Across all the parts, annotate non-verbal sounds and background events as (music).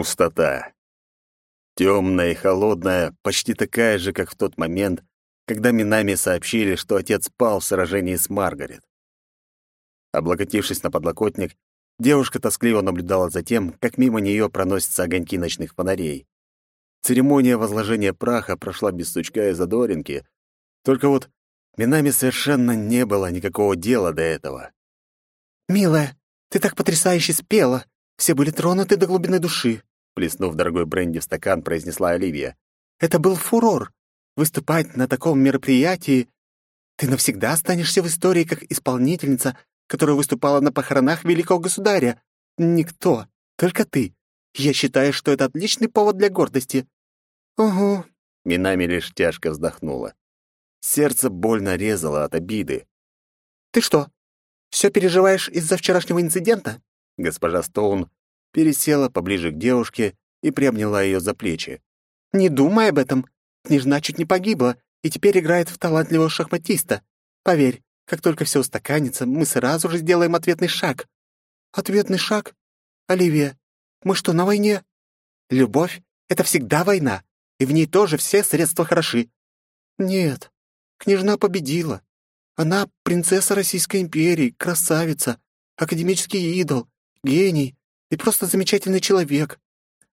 Пустота. Темная и холодная, почти такая же, как в тот момент, когда Минами сообщили, что отец пал в сражении с Маргарет. Облокотившись на подлокотник, девушка тоскливо наблюдала за тем, как мимо нее проносятся огоньки ночных фонарей. Церемония возложения праха прошла без сучка и задоринки, только вот Минами совершенно не было никакого дела до этого. «Милая, ты так потрясающе спела! Все были тронуты до глубины души!» Плеснув дорогой бренди в стакан, произнесла Оливия. «Это был фурор. Выступать на таком мероприятии... Ты навсегда останешься в истории как исполнительница, которая выступала на похоронах великого государя. Никто, только ты. Я считаю, что это отличный повод для гордости». «Угу», — Минами лишь тяжко вздохнула. Сердце больно резало от обиды. «Ты что, все переживаешь из-за вчерашнего инцидента?» Госпожа Стоун пересела поближе к девушке и приобняла ее за плечи. «Не думай об этом. Княжна чуть не погибла и теперь играет в талантливого шахматиста. Поверь, как только все устаканится, мы сразу же сделаем ответный шаг». «Ответный шаг? Оливия, мы что, на войне?» «Любовь — это всегда война, и в ней тоже все средства хороши». «Нет, Княжна победила. Она принцесса Российской империи, красавица, академический идол, гений и просто замечательный человек.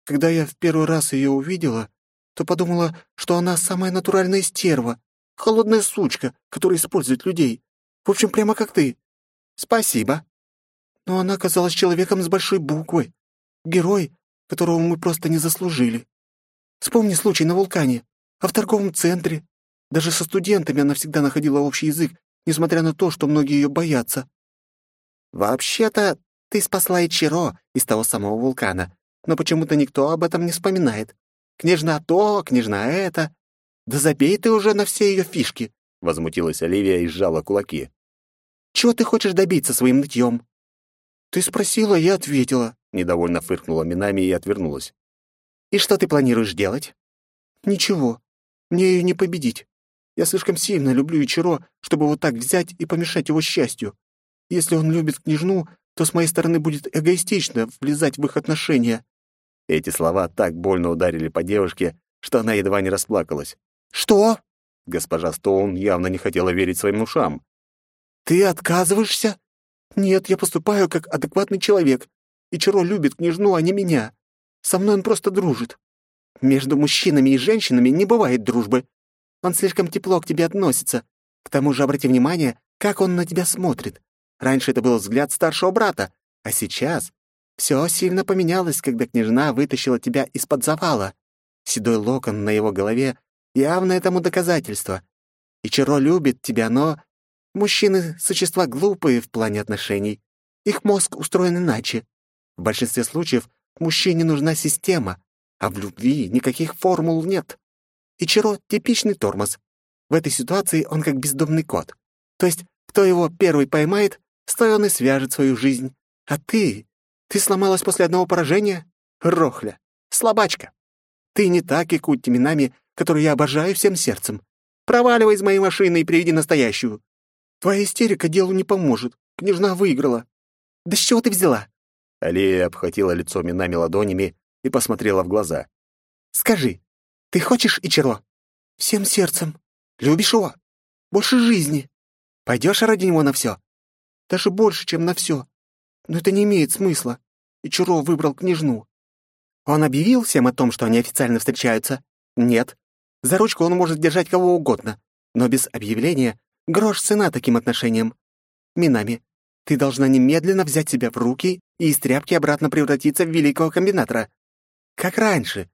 Когда я в первый раз ее увидела, то подумала, что она самая натуральная стерва, холодная сучка, которая использует людей. В общем, прямо как ты. Спасибо. Но она казалась человеком с большой буквы. Герой, которого мы просто не заслужили. Вспомни случай на вулкане, а в торговом центре, даже со студентами она всегда находила общий язык, несмотря на то, что многие ее боятся. «Вообще-то ты спасла Ичиро из того самого вулкана, но почему-то никто об этом не вспоминает. Княжна то, княжна это. Да забей ты уже на все ее фишки!» — возмутилась Оливия и сжала кулаки. «Чего ты хочешь добиться своим нытьем?» «Ты спросила, я ответила», — недовольно фыркнула Минами и отвернулась. «И что ты планируешь делать?» «Ничего. Мне ее не победить. Я слишком сильно люблю Ичиро, чтобы вот так взять и помешать его счастью. Если он любит княжну, то с моей стороны будет эгоистично влезать в их отношения». Эти слова так больно ударили по девушке, что она едва не расплакалась. «Что?» Госпожа Стоун явно не хотела верить своим ушам. «Ты отказываешься?» «Нет, я поступаю как адекватный человек. Ичиро любит княжну, а не меня. Со мной он просто дружит. Между мужчинами и женщинами не бывает дружбы. Он слишком тепло к тебе относится. К тому же обрати внимание, как он на тебя смотрит. Раньше это был взгляд старшего брата, а сейчас все сильно поменялось, когда княжна вытащила тебя из-под завала. Седой локон на его голове — явное тому доказательство. И Чаро любит тебя, но... Мужчины — существа глупые в плане отношений. Их мозг устроен иначе. В большинстве случаев мужчине нужна система, а в любви никаких формул нет. Ичиро — типичный тормоз. В этой ситуации он как бездомный кот. То есть, кто его первый поймает, с той он и свяжет свою жизнь. А ты? Ты сломалась после одного поражения? Рохля. Слабачка. Ты не та Кикутти Минами, которую я обожаю всем сердцем. Проваливай из моей машины и приведи настоящую. Твоя истерика делу не поможет. Княжна выиграла. Да с чего ты взяла? Алия обхватила лицо Минами ладонями и посмотрела в глаза. «Скажи, ты хочешь Ичиро? Всем сердцем. Любишь его? Больше жизни. Пойдешь ради него на все? Даже больше, чем на все. Но это не имеет смысла. Ичиро выбрал княжну. Он объявил всем о том, что они официально встречаются? Нет. За ручку он может держать кого угодно. Но без объявления грош цена таким отношениям. Минами, ты должна немедленно взять себя в руки и из тряпки обратно превратиться в великого комбинатора. Как раньше,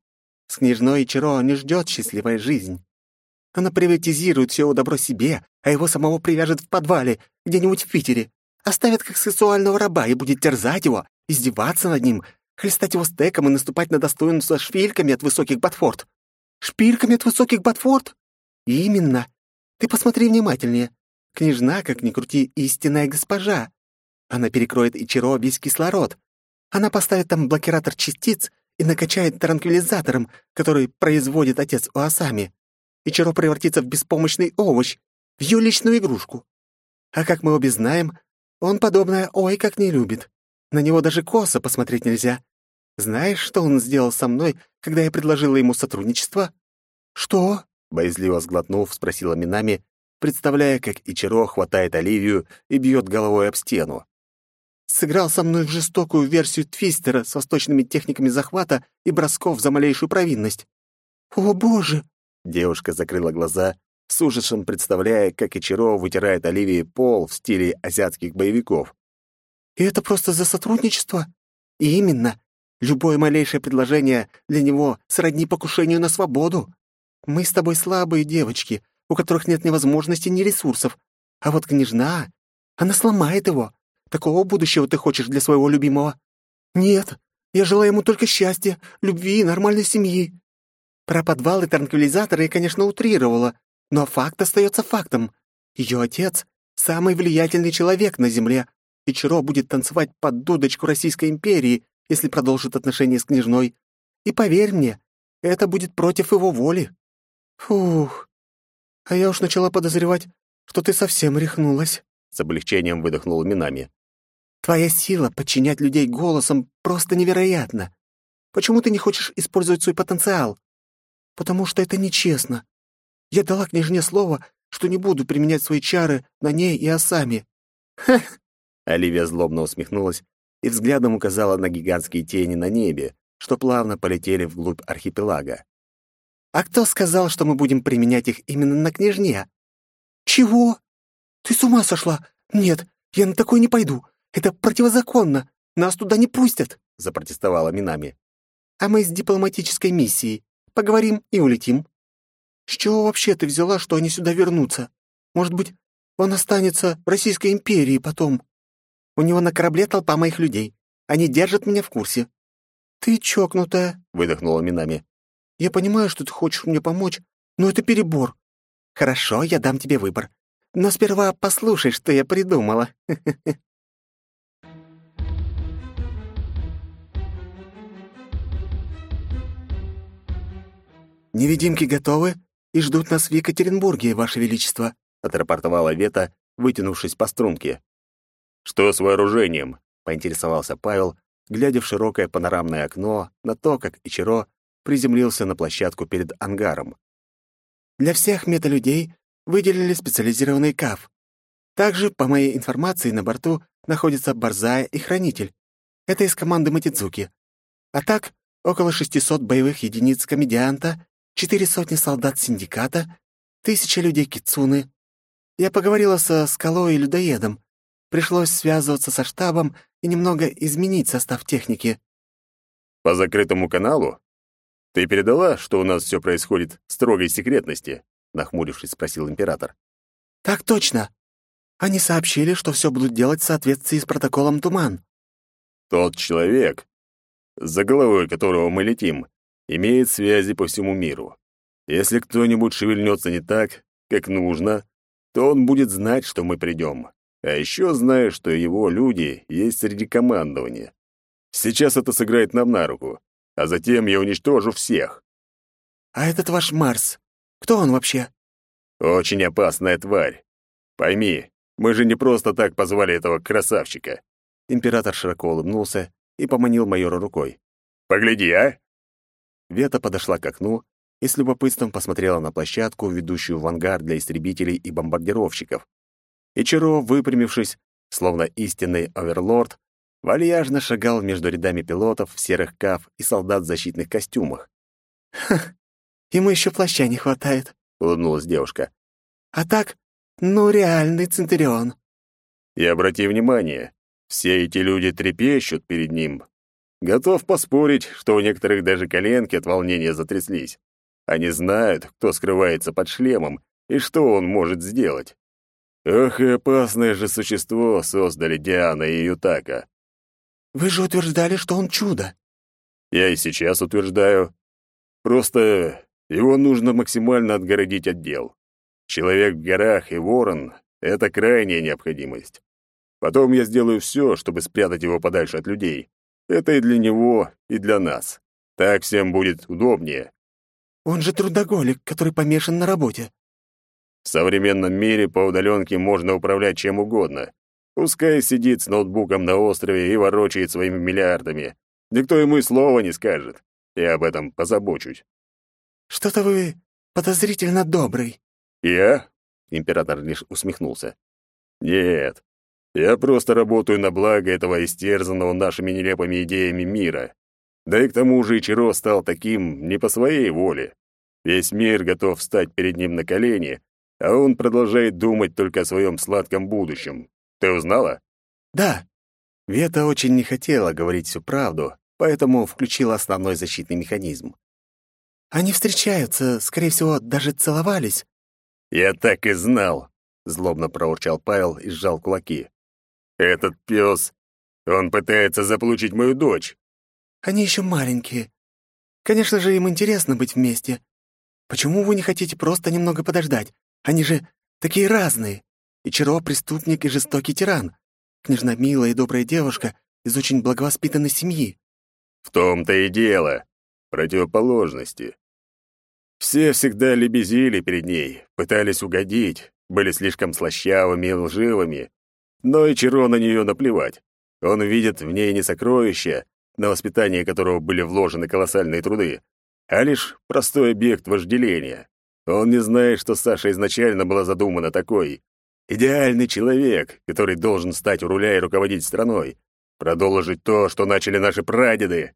с княжной Чиро не ждет счастливая жизнь. Она приватизирует все добро себе, а его самого привяжет в подвале, где-нибудь в Питере. Оставит как сексуального раба и будет терзать его, издеваться над ним, хлестать его стеком и наступать на достоинство шпильками от высоких ботфорд. Шпильками от высоких ботфорд? Именно. Ты посмотри внимательнее. Княжна, как ни крути, истинная госпожа. Она перекроет Ичиро весь кислород. Она поставит там блокиратор частиц и накачает транквилизатором, который производит отец Уасами. И Чаро превратится в беспомощный овощ, в ее личную игрушку. А как мы обе знаем, он подобное ой как не любит. На него даже косо посмотреть нельзя. Знаешь, что он сделал со мной, когда я предложила ему сотрудничество?» «Что?» — боязливо сглотнув, спросила Минами, представляя, как Ичиро хватает Оливию и бьет головой об стену. «Сыграл со мной в жестокую версию Твистера с восточными техниками захвата и бросков за малейшую провинность». «О, боже!» — девушка закрыла глаза, с ужасом представляя, как Ичиро вытирает Оливии пол в стиле азиатских боевиков. «И это просто за сотрудничество?» «И именно. Любое малейшее предложение для него сродни покушению на свободу. Мы с тобой слабые девочки, у которых нет ни возможностей, ни ресурсов. А вот княжна, она сломает его. Такого будущего ты хочешь для своего любимого? Нет, я желаю ему только счастья, любви и нормальной семьи. Про подвал и транквилизаторы я, конечно, утрировала, но факт остается фактом. Ее отец — самый влиятельный человек на Земле, и Чиро будет танцевать под дудочку Российской империи, если продолжит отношения с княжной. И поверь мне, это будет против его воли. Фух, а я уж начала подозревать, что ты совсем рехнулась. С облегчением выдохнула Минами. Твоя сила подчинять людей голосом просто невероятна. Почему ты не хочешь использовать свой потенциал? Потому что это нечестно. Я дала княжне слово, что не буду применять свои чары на ней и Осами. Ха! Оливия злобно усмехнулась и взглядом указала на гигантские тени на небе, что плавно полетели вглубь архипелага. «А кто сказал, что мы будем применять их именно на княжне?» «Чего? Ты с ума сошла? Нет, я на такое не пойду. Это противозаконно. Нас туда не пустят», — запротестовала Минами. «А мы с дипломатической миссией. Поговорим и улетим». «С чего вообще ты взяла, что они сюда вернутся? Может быть, он останется в Российской империи потом?» У него на корабле толпа моих людей. Они держат меня в курсе». «Ты чокнутая», — выдохнула Минами. «Я понимаю, что ты хочешь мне помочь, но это перебор». «Хорошо, я дам тебе выбор. Но сперва послушай, что я придумала». (laughs) «Невидимки готовы и ждут нас в Екатеринбурге, Ваше Величество», — отрапортовала Вета, вытянувшись по струнке. «Что с вооружением?» — поинтересовался Павел, глядя в широкое панорамное окно на то, как Ичиро приземлился на площадку перед ангаром. «Для всех металюдей выделили специализированный КАФ. Также, по моей информации, на борту находятся Борзая и Хранитель. Это из команды Матидзуки. А так, около 600 боевых единиц комедианта, четыре сотни солдат синдиката, тысяча людей Кицуны. Я поговорила со Скалой и Людоедом. Пришлось связываться со штабом и немного изменить состав техники. По закрытому каналу? Ты передала, что у нас все происходит в строгой секретности? Нахмурившись, спросил император. Так точно. Они сообщили, что все будут делать в соответствии с протоколом «Туман». Тот человек, за головой которого мы летим, имеет связи по всему миру. Если кто-нибудь шевельнется не так, как нужно, то он будет знать, что мы придем. А еще знаю, что его люди есть среди командования. Сейчас это сыграет нам на руку, а затем я уничтожу всех. А этот ваш Марс, кто он вообще? Очень опасная тварь. Пойми, мы же не просто так позвали этого красавчика. Император широко улыбнулся и поманил майора рукой. Погляди, а? Вета подошла к окну и с любопытством посмотрела на площадку, ведущую в ангар для истребителей и бомбардировщиков. Ичиро, выпрямившись, словно истинный оверлорд, вальяжно шагал между рядами пилотов в серых каф и солдат в защитных костюмах. «Ха, ему еще плаща не хватает», — улыбнулась девушка. «А так, ну, реальный Центурион». И обрати внимание, все эти люди трепещут перед ним. Готов поспорить, что у некоторых даже коленки от волнения затряслись. Они знают, кто скрывается под шлемом и что он может сделать. Ох, и опасное же существо создали Диана и Ютака. Вы же утверждали, что он чудо. Я и сейчас утверждаю. Просто его нужно максимально отгородить от дел. Человек в горах и ворон — это крайняя необходимость. Потом я сделаю все, чтобы спрятать его подальше от людей. Это и для него, и для нас. Так всем будет удобнее. Он же трудоголик, который помешан на работе. В современном мире по удаленке можно управлять чем угодно. Пускай сидит с ноутбуком на острове и ворочает своими миллиардами. Никто ему и слова не скажет. Я об этом позабочусь. Что-то вы подозрительно добрый. Я? Император лишь усмехнулся. Нет. Я просто работаю на благо этого истерзанного нашими нелепыми идеями мира. Да и к тому же Ичиро стал таким не по своей воле. Весь мир готов встать перед ним на колени, а он продолжает думать только о своем сладком будущем. Ты узнала? Да. Вета очень не хотела говорить всю правду, поэтому включила основной защитный механизм. Они встречаются, скорее всего, даже целовались. Я так и знал, злобно проурчал Павел и сжал кулаки. Этот пес, он пытается заполучить мою дочь. Они еще маленькие. Конечно же, им интересно быть вместе. Почему вы не хотите просто немного подождать? Они же такие разные. И Чаро — преступник и жестокий тиран. Княжна милая и добрая девушка из очень благовоспитанной семьи. В том-то и дело. Противоположности. Все всегда лебезили перед ней, пытались угодить, были слишком слащавыми и лживыми. Но и Чиро на нее наплевать. Он видит в ней не сокровище, на воспитание которого были вложены колоссальные труды, а лишь простой объект вожделения. Он не знает, что Саша изначально была задумана такой. Идеальный человек, который должен стать у руля и руководить страной, продолжить то, что начали наши прадеды.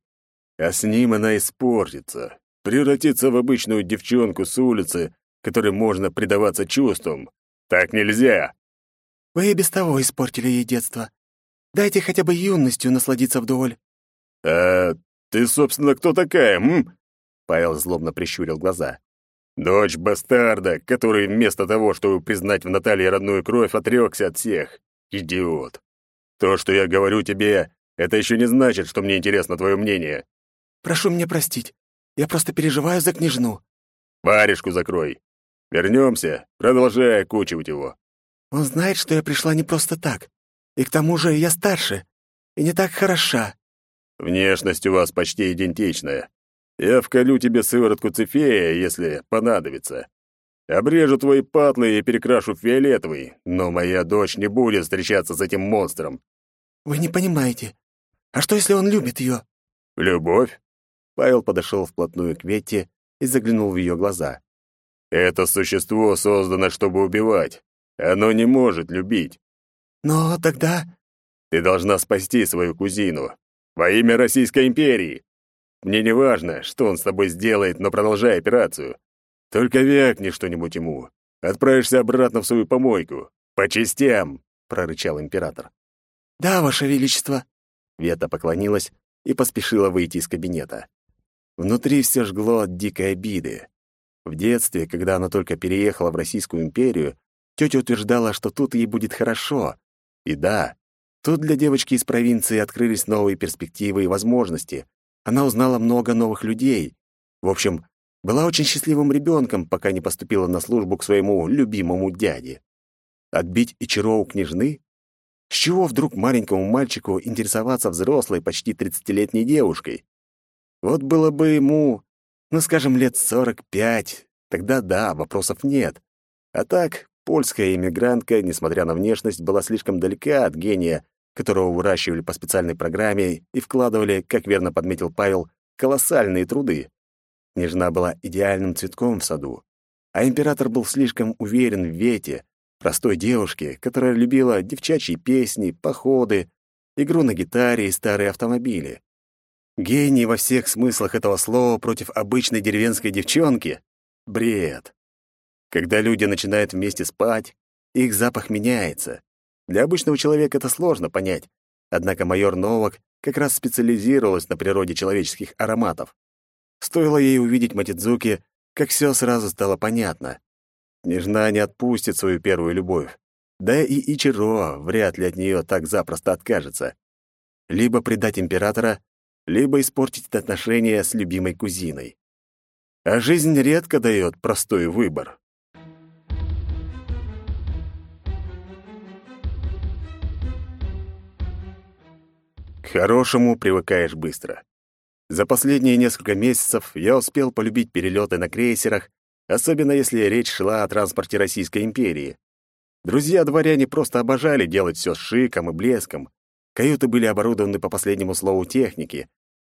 А с ним она испортится, превратится в обычную девчонку с улицы, которой можно предаваться чувствам. Так нельзя. Вы и без того испортили ей детство. Дайте хотя бы юностью насладиться вдоволь. А ты, собственно, кто такая, м? Павел злобно прищурил глаза. Дочь бастарда, который вместо того, чтобы признать в Наталье родную кровь, отрекся от всех. Идиот. То, что я говорю тебе, это еще не значит, что мне интересно твое мнение. Прошу меня простить. Я просто переживаю за княжну. Варежку закрой. Вернемся, продолжай окучивать его. Он знает, что я пришла не просто так. И к тому же я старше. И не так хороша. Внешность у вас почти идентичная. Я вколю тебе сыворотку цифея, если понадобится. Обрежу твои патлы и перекрашу в фиолетовый, но моя дочь не будет встречаться с этим монстром. Вы не понимаете. А что, если он любит ее? Любовь? Павел подошел вплотную к Ветте и заглянул в ее глаза. Это существо создано, чтобы убивать. Оно не может любить. Но тогда... Ты должна спасти свою кузину. Во имя Российской империи. Мне не важно, что он с тобой сделает, но продолжай операцию. Только вякни что-нибудь ему. Отправишься обратно в свою помойку. По частям, прорычал император. Да, ваше величество. Вета поклонилась и поспешила выйти из кабинета. Внутри все жгло от дикой обиды. В детстве, когда она только переехала в Российскую империю, тетя утверждала, что тут ей будет хорошо. И да, тут для девочки из провинции открылись новые перспективы и возможности, она узнала много новых людей. В общем, была очень счастливым ребенком, пока не поступила на службу к своему любимому дяде. Отбить Ичиро у княжны? С чего вдруг маленькому мальчику интересоваться взрослой, почти тридцатилетней девушкой? Вот было бы ему, ну, скажем, лет сорок пять, тогда да, вопросов нет. А так, польская иммигрантка, несмотря на внешность, была слишком далека от гения, которого выращивали по специальной программе и вкладывали, как верно подметил Павел, колоссальные труды. Княжна была идеальным цветком в саду, а император был слишком уверен в Вете, простой девушке, которая любила девчачьи песни, походы, игру на гитаре и старые автомобили. Гений во всех смыслах этого слова против обычной деревенской девчонки — бред. Когда люди начинают вместе спать, их запах меняется. Для обычного человека это сложно понять, однако майор Новак как раз специализировалась на природе человеческих ароматов. Стоило ей увидеть Матидзуки, как все сразу стало понятно. Княжна не отпустит свою первую любовь. Да и Ичиро вряд ли от нее так запросто откажется. Либо предать императора, либо испортить отношения с любимой кузиной. А жизнь редко дает простой выбор. Хорошему привыкаешь быстро. За последние несколько месяцев я успел полюбить перелеты на крейсерах, особенно если речь шла о транспорте Российской империи. Друзья-дворяне просто обожали делать все с шиком и блеском. Каюты были оборудованы по последнему слову техники,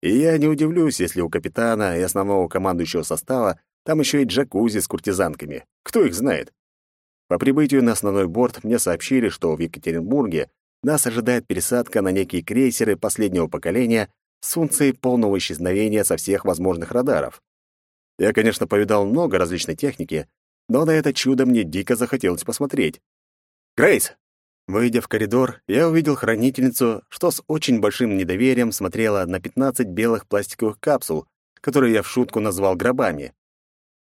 И я не удивлюсь, если у капитана и основного командующего состава там еще и джакузи с куртизанками. Кто их знает? По прибытию на основной борт мне сообщили, что в Екатеринбурге нас ожидает пересадка на некие крейсеры последнего поколения с функцией полного исчезновения со всех возможных радаров. Я, конечно, повидал много различной техники, но на это чудо мне дико захотелось посмотреть. «Грейс!» Выйдя в коридор, я увидел хранительницу, что с очень большим недоверием смотрела на 15 белых пластиковых капсул, которые я в шутку назвал гробами.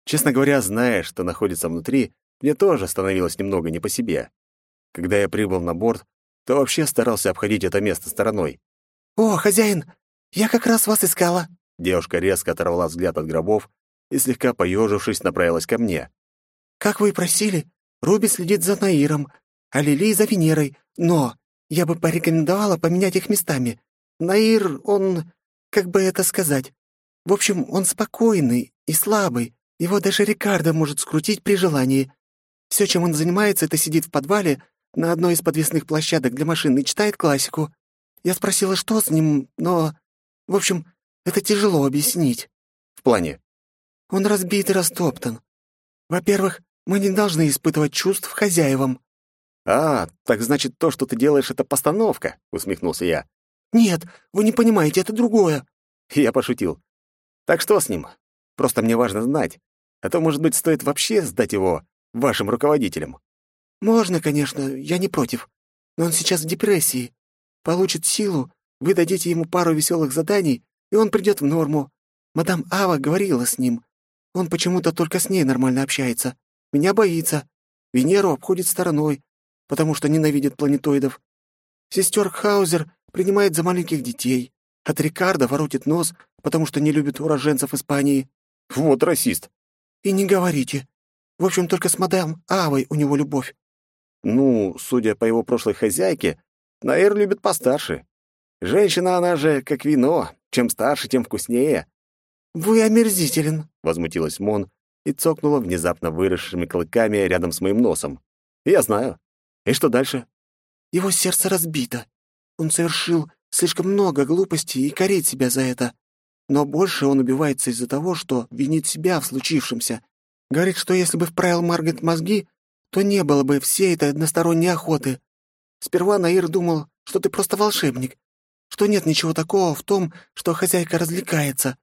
Честно говоря, зная, что находится внутри, мне тоже становилось немного не по себе. Когда я прибыл на борт, то вообще старался обходить это место стороной. «О, хозяин, я как раз вас искала!» Девушка резко оторвала взгляд от гробов и, слегка поежившись, направилась ко мне. «Как вы и просили, Руби следит за Наиром, а Лили за Венерой, но я бы порекомендовала поменять их местами. Наир, он... как бы это сказать? В общем, он спокойный и слабый, его даже Рикардо может скрутить при желании. Все, чем он занимается, это сидит в подвале на одной из подвесных площадок для машин и читает классику. Я спросила, что с ним, но... В общем, это тяжело объяснить. В плане? Он разбит и растоптан. Во-первых, мы не должны испытывать чувств хозяевам. «А, так значит, то, что ты делаешь, это постановка», — усмехнулся я. «Нет, вы не понимаете, это другое». Я пошутил. «Так что с ним? Просто мне важно знать. А то, может быть, стоит вообще сдать его вашим руководителям». «Можно, конечно, я не против. Но он сейчас в депрессии. Получит силу, вы дадите ему пару веселых заданий, и он придет в норму. Мадам Ава говорила с ним. Он почему-то только с ней нормально общается. Меня боится. Венеру обходит стороной, потому что ненавидит планетоидов. Сестер Хаузер принимает за маленьких детей. От Рикардо воротит нос, потому что не любит уроженцев Испании. Вот расист. И не говорите. В общем, только с мадам Авой у него любовь. Ну, судя по его прошлой хозяйке, Наэр любит постарше. Женщина, она же как вино. Чем старше, тем вкуснее. «Вы омерзителен», — возмутилась Мон и цокнула внезапно выросшими клыками рядом с моим носом. «Я знаю. И что дальше?» «Его сердце разбито. Он совершил слишком много глупостей и корит себя за это. Но больше он убивается из-за того, что винит себя в случившемся. Говорит, что если бы вправил Маргарет мозги, то не было бы всей этой односторонней охоты. Сперва Наир думал, что ты просто волшебник, что нет ничего такого в том, что хозяйка развлекается.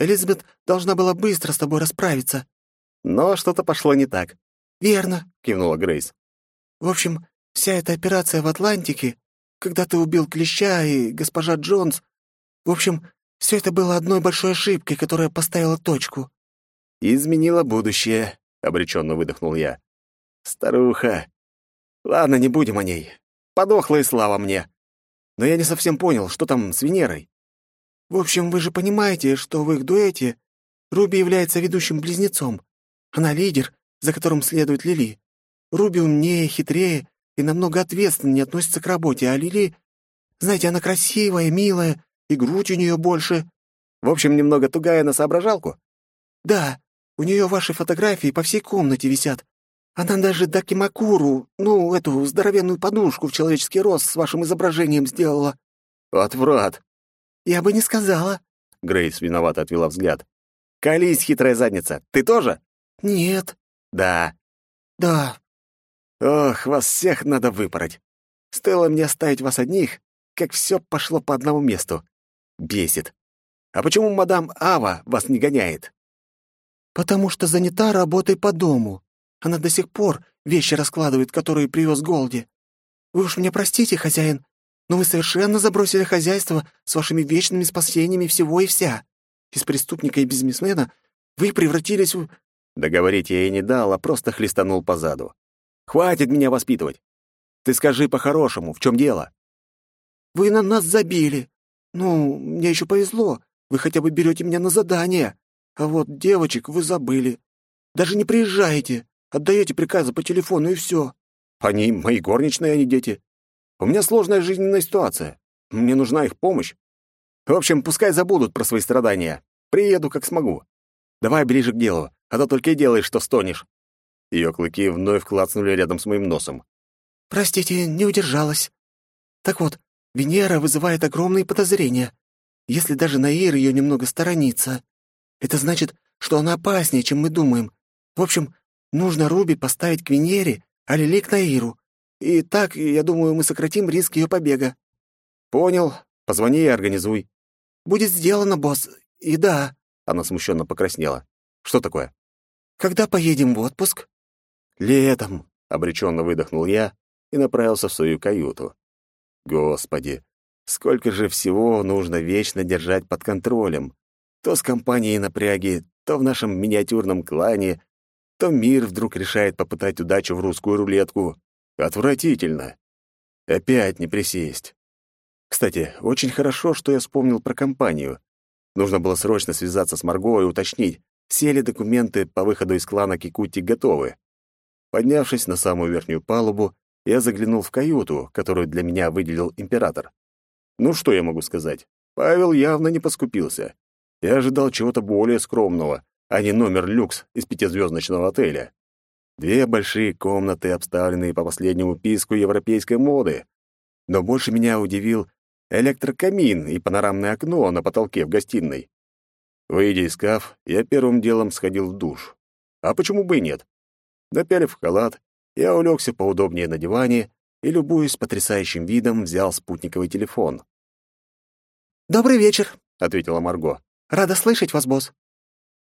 Элизабет должна была быстро с тобой расправиться». «Но что-то пошло не так». «Верно», — кивнула Грейс. «В общем, вся эта операция в Атлантике, когда ты убил Клеща и госпожа Джонс, в общем, все это было одной большой ошибкой, которая поставила точку». «Изменила будущее», — обреченно выдохнул я. Старуха. Ладно, не будем о ней. Подохла и слава мне. Но я не совсем понял, что там с Венерой. В общем, вы же понимаете, что в их дуэте Руби является ведущим близнецом. Она лидер, за которым следует Лили. Руби умнее, хитрее и намного ответственнее относится к работе, а Лили... Знаете, она красивая, милая, и грудь у нее больше. В общем, немного тугая на соображалку? Да, у нее ваши фотографии по всей комнате висят, она даже Дакимакуру, ну, эту здоровенную подушку в человеческий рост с вашим изображением сделала». «Отврат!» «Я бы не сказала». Грейс виновато отвела взгляд. «Колись, хитрая задница, ты тоже?» «Нет». «Да». «Да». «Ох, вас всех надо выпороть. Стоило мне оставить вас одних, как все пошло по одному месту. Бесит. А почему мадам Ава вас не гоняет?» «Потому что занята работой по дому», она до сих пор вещи раскладывает, которые привез Голди. Вы уж меня простите, хозяин, но вы совершенно забросили хозяйство с вашими вечными спасениями всего и вся. Из преступника и бизнесмена вы превратились в...» Договорить я ей не дал, а просто хлестанул по заду. «Хватит меня воспитывать! Ты скажи по-хорошему, в чем дело?» «Вы на нас забили. Ну, мне еще повезло. Вы хотя бы берете меня на задание. А вот девочек вы забыли. Даже не приезжаете. Отдаете приказы по телефону, и все. Они мои горничные, а не дети. У меня сложная жизненная ситуация. Мне нужна их помощь. В общем, пускай забудут про свои страдания. Приеду, как смогу. Давай ближе к делу, а то только и делаешь, что стонешь». Ее клыки вновь клацнули рядом с моим носом. «Простите, не удержалась. Так вот, Венера вызывает огромные подозрения. Если даже Наир ее немного сторонится, это значит, что она опаснее, чем мы думаем. В общем, нужно Руби поставить к Венере, а Лили к Наиру. И так, я думаю, мы сократим риск ее побега». «Понял. Позвони и организуй». «Будет сделано, босс. И да...» Она смущенно покраснела. «Что такое?» «Когда поедем в отпуск?» «Летом», — обреченно выдохнул я и направился в свою каюту. «Господи, сколько же всего нужно вечно держать под контролем. То с компанией напряги, то в нашем миниатюрном клане, то мир вдруг решает попытать удачу в русскую рулетку. Отвратительно. Опять не присесть. Кстати, очень хорошо, что я вспомнил про компанию. Нужно было срочно связаться с Марго и уточнить, все ли документы по выходу из клана Кикути готовы. Поднявшись на самую верхнюю палубу, я заглянул в каюту, которую для меня выделил император. Ну что я могу сказать? Павел явно не поскупился. Я ожидал чего-то более скромного, а не номер люкс из пятизвездочного отеля. Две большие комнаты, обставленные по последнему писку европейской моды. Но больше меня удивил электрокамин и панорамное окно на потолке в гостиной. Выйдя из каф, я первым делом сходил в душ. А почему бы и нет? Напялив халат, я улегся поудобнее на диване и, любуясь потрясающим видом, взял спутниковый телефон. «Добрый вечер», — ответила Марго. Рада слышать вас, босс.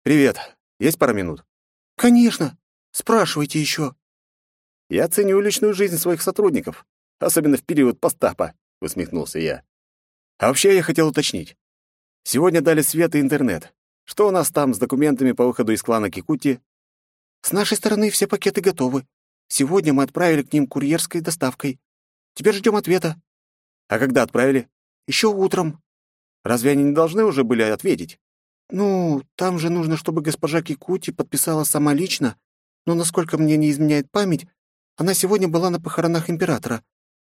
Привет. Есть пара минут? Конечно. Спрашивайте еще. Я ценю личную жизнь своих сотрудников, особенно в период постапа, усмехнулся я. А вообще я хотел уточнить. Сегодня дали свет и интернет. Что у нас там с документами по выходу из клана Кикути? С нашей стороны все пакеты готовы. Сегодня мы отправили к ним курьерской доставкой. Теперь ждем ответа. А когда отправили? Еще утром. Разве они не должны уже были ответить? Ну, там же нужно, чтобы госпожа Кикути подписала сама лично, но, насколько мне не изменяет память, она сегодня была на похоронах императора.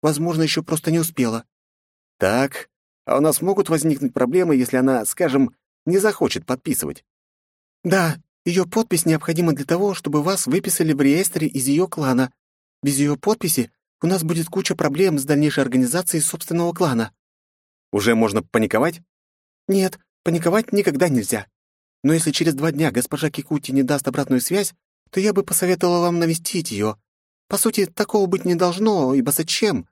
Возможно, еще просто не успела. Так, а у нас могут возникнуть проблемы, если она, скажем, не захочет подписывать? Да, ее подпись необходима для того, чтобы вас выписали в реестре из ее клана. Без ее подписи у нас будет куча проблем с дальнейшей организацией собственного клана. Уже можно паниковать? Нет, паниковать никогда нельзя. Но если через два дня госпожа Кикути не даст обратную связь, то я бы посоветовала вам навестить ее. По сути, такого быть не должно, ибо зачем?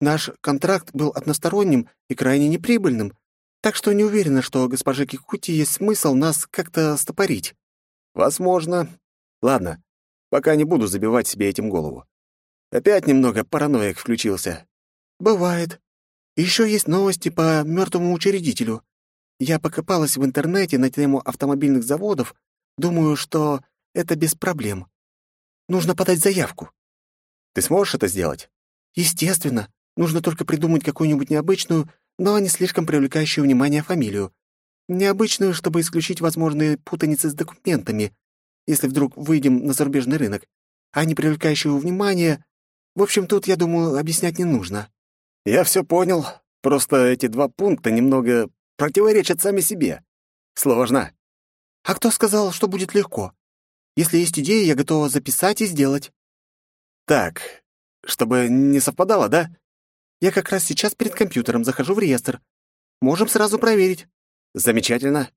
Наш контракт был односторонним и крайне неприбыльным, так что не уверена, что госпоже Кикути есть смысл нас как-то стопорить. Возможно. Ладно, пока не буду забивать себе этим голову. Опять немного параноик включился. Бывает. Еще есть новости по мертвому учредителю. Я покопалась в интернете на тему автомобильных заводов. Думаю, что это без проблем. Нужно подать заявку. Ты сможешь это сделать? Естественно. Нужно только придумать какую-нибудь необычную, но не слишком привлекающую внимание фамилию. Необычную, чтобы исключить возможные путаницы с документами, если вдруг выйдем на зарубежный рынок. А не привлекающую внимание... В общем, тут, я думаю, объяснять не нужно. Я все понял. Просто эти два пункта немного противоречат сами себе. Сложно. А кто сказал, что будет легко? Если есть идея, я готова записать и сделать. Так, чтобы не совпадало, да? Я как раз сейчас перед компьютером захожу в реестр. Можем сразу проверить. Замечательно.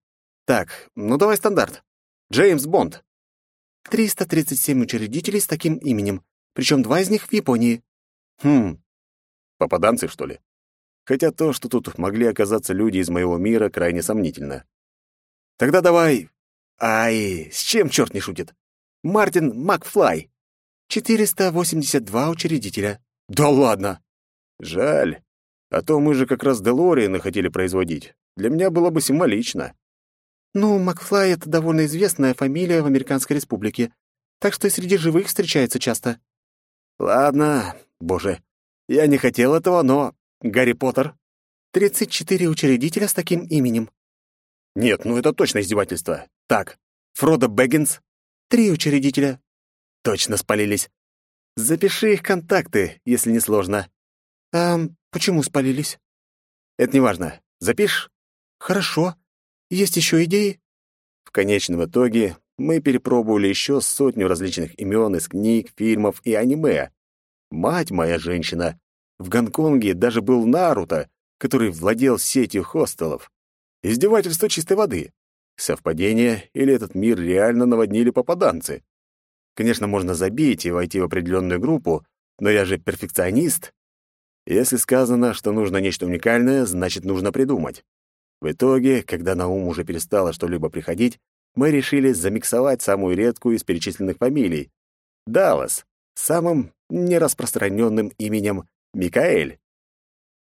Так, ну давай стандарт. Джеймс Бонд. 337 учредителей с таким именем, причем два из них в Японии. Хм, Попаданцы, что ли? Хотя то, что тут могли оказаться люди из моего мира, крайне сомнительно. Тогда давай... Ай, с чем черт не шутит? Мартин Макфлай. 482 учредителя. Да ладно. Жаль. А то мы же как раз Делорианы хотели производить. Для меня было бы символично. Ну, Макфлай — это довольно известная фамилия в Американской Республике, так что и среди живых встречается часто. Ладно, боже, я не хотел этого, но... Гарри Поттер? 34 учредителя с таким именем. Нет, ну это точно издевательство. Так, Фродо Бэггинс? Три учредителя. Точно спалились. Запиши их контакты, если не сложно. А почему спалились? Это не важно. Запишешь? Хорошо. Есть еще идеи? В конечном итоге мы перепробовали еще сотню различных имен из книг, фильмов и аниме. Мать моя женщина. В Гонконге даже был Наруто, который владел сетью хостелов. Издевательство чистой воды. Совпадение или этот мир реально наводнили попаданцы? Конечно, можно забить и войти в определенную группу, но я же перфекционист. Если сказано, что нужно нечто уникальное, значит, нужно придумать. В итоге, когда на ум уже перестало что-либо приходить, мы решили замиксовать самую редкую из перечисленных фамилий — Даллас, самым нераспространенным именем Микаэль.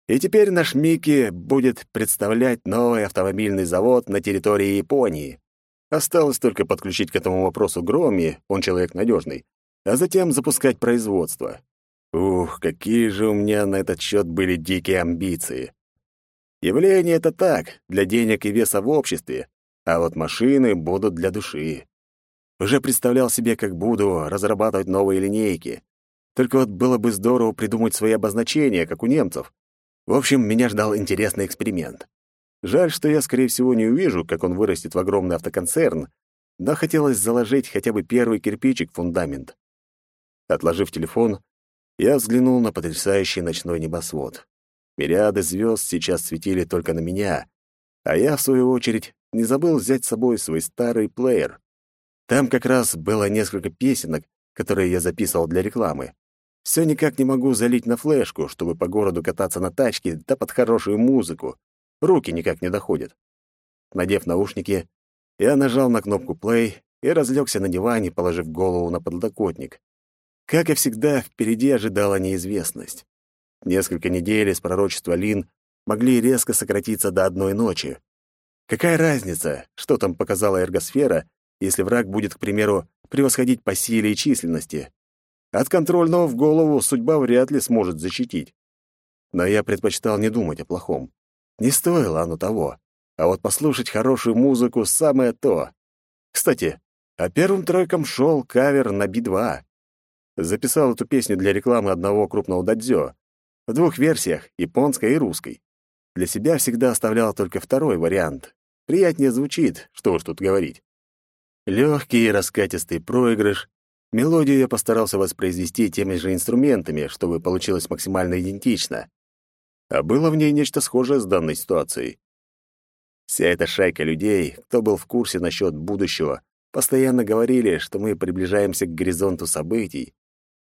И теперь наш Микки будет представлять новый автомобильный завод на территории Японии. Осталось только подключить к этому вопросу Громи, он человек надежный, а затем запускать производство. Ух, какие же у меня на этот счет были дикие амбиции. Явление это так, для денег и веса в обществе, а вот машины будут для души. Уже представлял себе, как буду разрабатывать новые линейки. Только вот было бы здорово придумать свои обозначения, как у немцев. В общем, меня ждал интересный эксперимент. Жаль, что я, скорее всего, не увижу, как он вырастет в огромный автоконцерн, но хотелось заложить хотя бы первый кирпичик в фундамент. Отложив телефон, я взглянул на потрясающий ночной небосвод. Мириады звезд сейчас светили только на меня, а я, в свою очередь, не забыл взять с собой свой старый плеер. Там как раз было несколько песенок, которые я записывал для рекламы. Все никак не могу залить на флешку, чтобы по городу кататься на тачке, да под хорошую музыку. Руки никак не доходят. Надев наушники, я нажал на кнопку play и разлегся на диване, положив голову на подлокотник. Как и всегда, впереди ожидала неизвестность. Несколько недель из пророчества Лин могли резко сократиться до одной ночи. Какая разница, что там показала эргосфера, если враг будет, к примеру, превосходить по силе и численности? От контрольного в голову судьба вряд ли сможет защитить. Но я предпочитал не думать о плохом. Не стоило оно того. А вот послушать хорошую музыку — самое то. Кстати, а первым треком шел кавер на Би-2. Записал эту песню для рекламы одного крупного дадзё. В двух версиях — японской и русской. Для себя всегда оставлял только второй вариант. Приятнее звучит, что уж тут говорить. Легкий раскатистый проигрыш, Мелодию я постарался воспроизвести теми же инструментами, чтобы получилось максимально идентично. А было в ней нечто схожее с данной ситуацией. Вся эта шайка людей, кто был в курсе насчет будущего, постоянно говорили, что мы приближаемся к горизонту событий.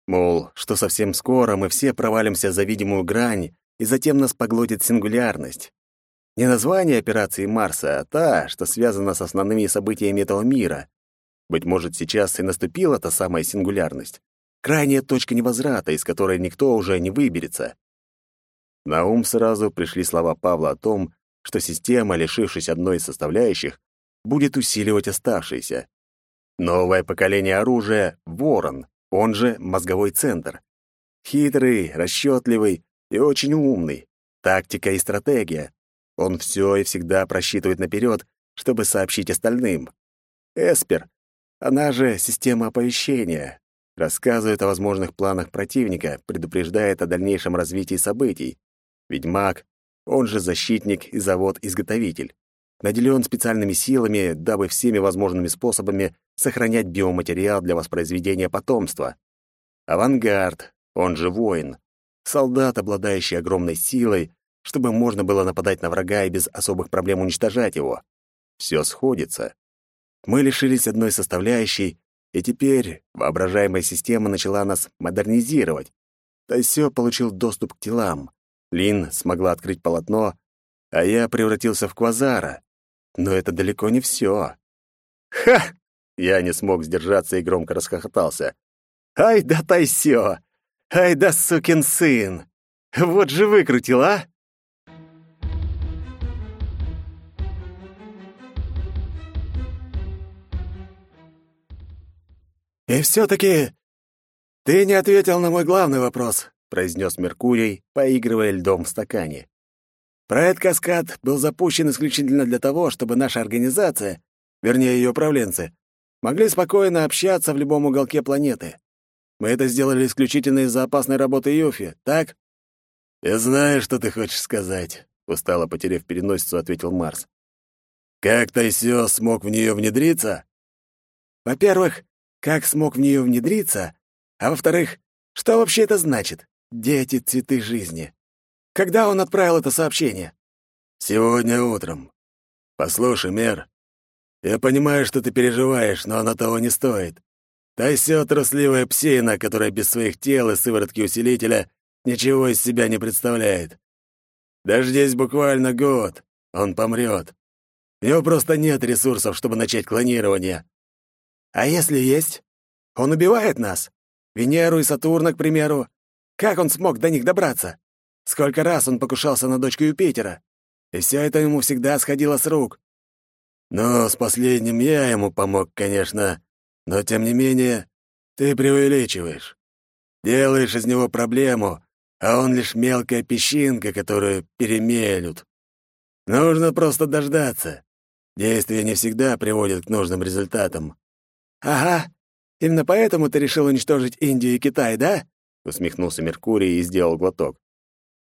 Мол, что совсем скоро мы все провалимся за видимую грань, и затем нас поглотит сингулярность. Не название операции Марса, а та, что связана с основными событиями этого мира. Быть может, сейчас и наступила та самая сингулярность, крайняя точка невозврата, из которой никто уже не выберется. На ум сразу пришли слова Павла о том, что система, лишившись одной из составляющих, будет усиливать оставшиеся. Новое поколение оружия — Ворон, он же мозговой центр. Хитрый, расчетливый и очень умный. Тактика и стратегия. Он все и всегда просчитывает наперед, чтобы сообщить остальным. Эспер она же система оповещения. Рассказывает о возможных планах противника, предупреждает о дальнейшем развитии событий. Ведьмак, он же защитник и завод-изготовитель. Наделен специальными силами, дабы всеми возможными способами сохранять биоматериал для воспроизведения потомства. Авангард, он же воин. Солдат, обладающий огромной силой, чтобы можно было нападать на врага и без особых проблем уничтожать его. Все сходится. Мы лишились одной составляющей, и теперь воображаемая система начала нас модернизировать. Тайсё получил доступ к телам. Лин смогла открыть полотно, а я превратился в квазара. Но это далеко не все. «Ха!» Я не смог сдержаться и громко расхохотался. «Ай да Тайсё! Ай да сукин сын! Вот же выкрутил, а!» «И все-таки ты не ответил на мой главный вопрос», — произнес Меркурий, поигрывая льдом в стакане. «Проект «Каскад» был запущен исключительно для того, чтобы наша организация, вернее, ее управленцы, могли спокойно общаться в любом уголке планеты. Мы это сделали исключительно из-за опасной работы Юфи, так?» «Я знаю, что ты хочешь сказать», — устало потеряв переносицу, ответил Марс. «Как Тайсё смог в нее внедриться?» «Во-первых, как смог в нее внедриться, а во-вторых, что вообще это значит? Дети, цветы жизни. Когда он отправил это сообщение? Сегодня утром. «Послушай, Мер, я понимаю, что ты переживаешь, но оно того не стоит. Та сё трусливая псина, которая без своих тел и сыворотки усилителя ничего из себя не представляет. Дождись буквально год, он помрет. У него просто нет ресурсов, чтобы начать клонирование. А если есть? Он убивает нас. Венеру и Сатурна, к примеру. Как он смог до них добраться? Сколько раз он покушался на дочку Юпитера? И все это ему всегда сходило с рук. Но с последним я ему помог, конечно, но тем не менее ты преувеличиваешь. Делаешь из него проблему, а он лишь мелкая песчинка, которую перемелют. Нужно просто дождаться. Действия не всегда приводят к нужным результатам. «Ага, именно поэтому ты решил уничтожить Индию и Китай, да?» — усмехнулся Меркурий и сделал глоток.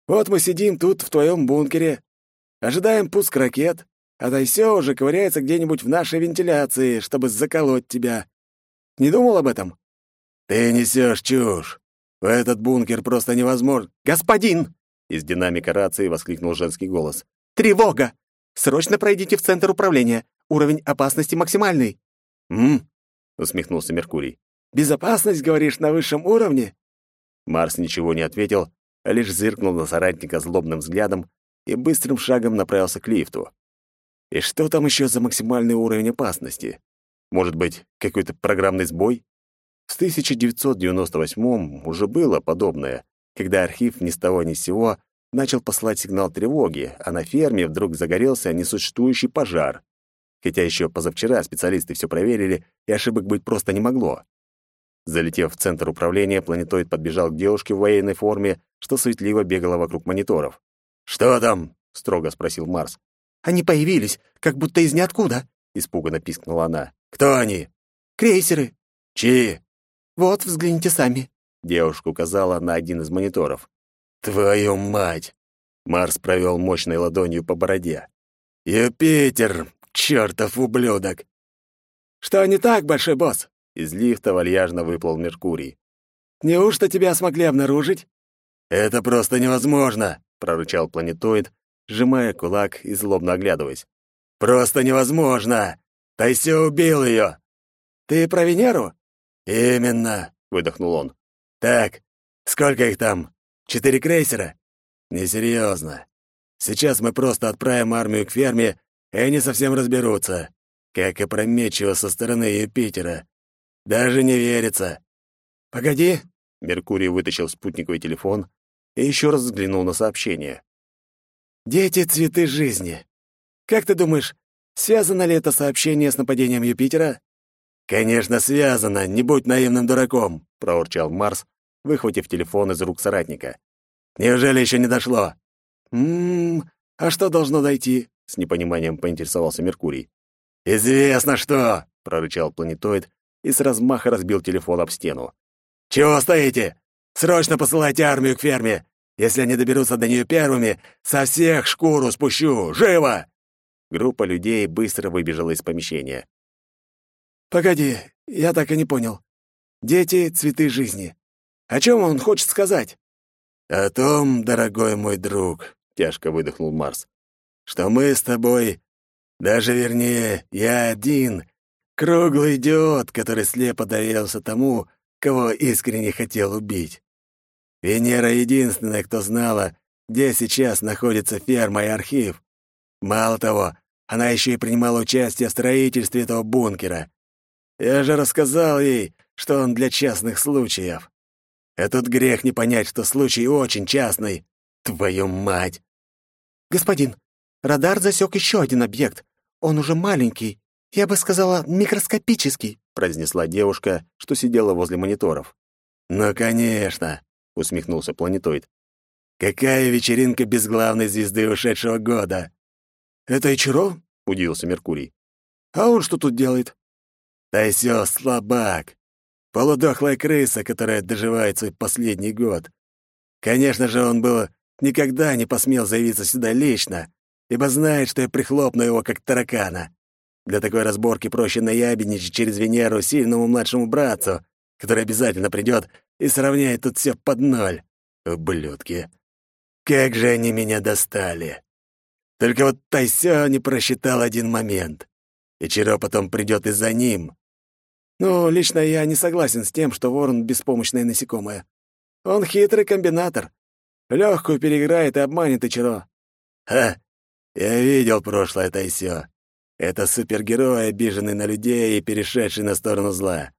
«Вот мы сидим тут, в твоем бункере, ожидаем пуск ракет, а Тайсё уже ковыряется где-нибудь в нашей вентиляции, чтобы заколоть тебя. Не думал об этом?» «Ты несешь чушь. В этот бункер просто невозможно...» «Господин!» — из динамика рации воскликнул женский голос. «Тревога! Срочно пройдите в центр управления. Уровень опасности максимальный». «М?» — усмехнулся Меркурий. «Безопасность, говоришь, на высшем уровне?» Марс ничего не ответил, а лишь зыркнул на соратника злобным взглядом и быстрым шагом направился к лифту. И что там еще за максимальный уровень опасности? Может быть, какой-то программный сбой? В 1998 уже было подобное, когда архив ни с того ни с сего начал посылать сигнал тревоги, а на ферме вдруг загорелся несуществующий пожар. Хотя еще позавчера специалисты все проверили, и ошибок быть просто не могло. Залетев в центр управления, планетоид подбежал к девушке в военной форме, что суетливо бегала вокруг мониторов. «Что там?» — строго спросил Марс. «Они появились, как будто из ниоткуда», — испуганно пискнула она. «Кто они?» «Крейсеры». «Чьи?» «Вот, взгляните сами». Девушка указала на один из мониторов. «Твою мать!» Марс провел мощной ладонью по бороде. «Юпитер! Чёртов ублюдок!» «Что не так, большой босс?» Из лифта вальяжно выплыл Меркурий. «Неужто тебя смогли обнаружить?» «Это просто невозможно!» — прорычал планетоид, сжимая кулак и злобно оглядываясь. «Просто невозможно! Тайсё убил её!» «Ты про Венеру?» «Именно!» — выдохнул он. «Так, сколько их там? Четыре крейсера? Несерьезно. Сейчас мы просто отправим армию к ферме, и они совсем разберутся. Как опрометчиво со стороны Юпитера. Даже не верится. Погоди. Меркурий вытащил спутниковый телефон и еще раз взглянул на сообщение. «Дети — цветы жизни. Как ты думаешь, связано ли это сообщение с нападением Юпитера?» «Конечно, связано, не будь наивным дураком», — проурчал Марс, выхватив телефон из рук соратника. «Неужели еще не дошло?» «М-м, а что должно дойти?» — с непониманием поинтересовался Меркурий. «Известно что!» — прорычал планетоид и с размаха разбил телефон об стену. «Чего стоите? Срочно посылайте армию к ферме! Если они доберутся до нее первыми, со всех шкуру спущу! Живо!» Группа людей быстро выбежала из помещения. «Погоди, я так и не понял. Дети — цветы жизни. О чем он хочет сказать? О том, дорогой мой друг, тяжко выдохнул Марс, что мы с тобой, даже вернее, я один, круглый идиот, который слепо доверился тому, кого искренне хотел убить. Венера единственная, кто знала, где сейчас находится ферма и архив. Мало того, она еще и принимала участие в строительстве этого бункера. Я же рассказал ей, что он для частных случаев. Этот грех не понять, что случай очень частный. Твою мать! Господин, радар засек еще один объект. Он уже маленький. Я бы сказала, микроскопический, произнесла девушка, что сидела возле мониторов. «Ну, конечно!» — усмехнулся планетоид. «Какая вечеринка без главной звезды ушедшего года!» «Это Ичиро?» — удивился Меркурий. «А он что тут делает?» «Тайсё слабак. Полудохлая крыса, которая доживает свой последний год. Конечно же, он был никогда не посмел заявиться сюда лично, ибо знает, что я прихлопну его, как таракана. Для такой разборки проще наябедничать через Венеру сильному младшему братцу, который обязательно придет и сравняет тут все под ноль. Ублюдки. Как же они меня достали. Только вот Тайсё не просчитал один момент. И Чиро потом придет и за ним. Ну, лично я не согласен с тем, что ворон — беспомощное насекомое. Он хитрый комбинатор. Легкую переиграет и обманет Ичиро. Ха! Я видел прошлое Тайсё. Это супергерой, обиженный на людей и перешедший на сторону зла.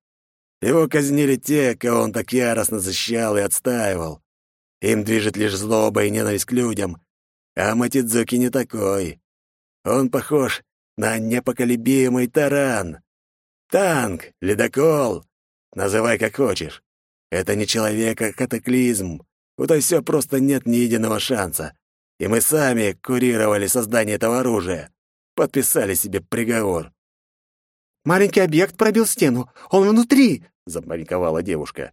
Его казнили те, кого он так яростно защищал и отстаивал. Им движет лишь злоба и ненависть к людям. А Матидзуки не такой. Он похож на непоколебимый таран. Танк, ледокол, называй как хочешь. Это не человек, а катаклизм. У Тайсё просто нет ни единого шанса. И мы сами курировали создание этого оружия подписали себе приговор. «Маленький объект пробил стену. Он внутри!» — запаниковала девушка.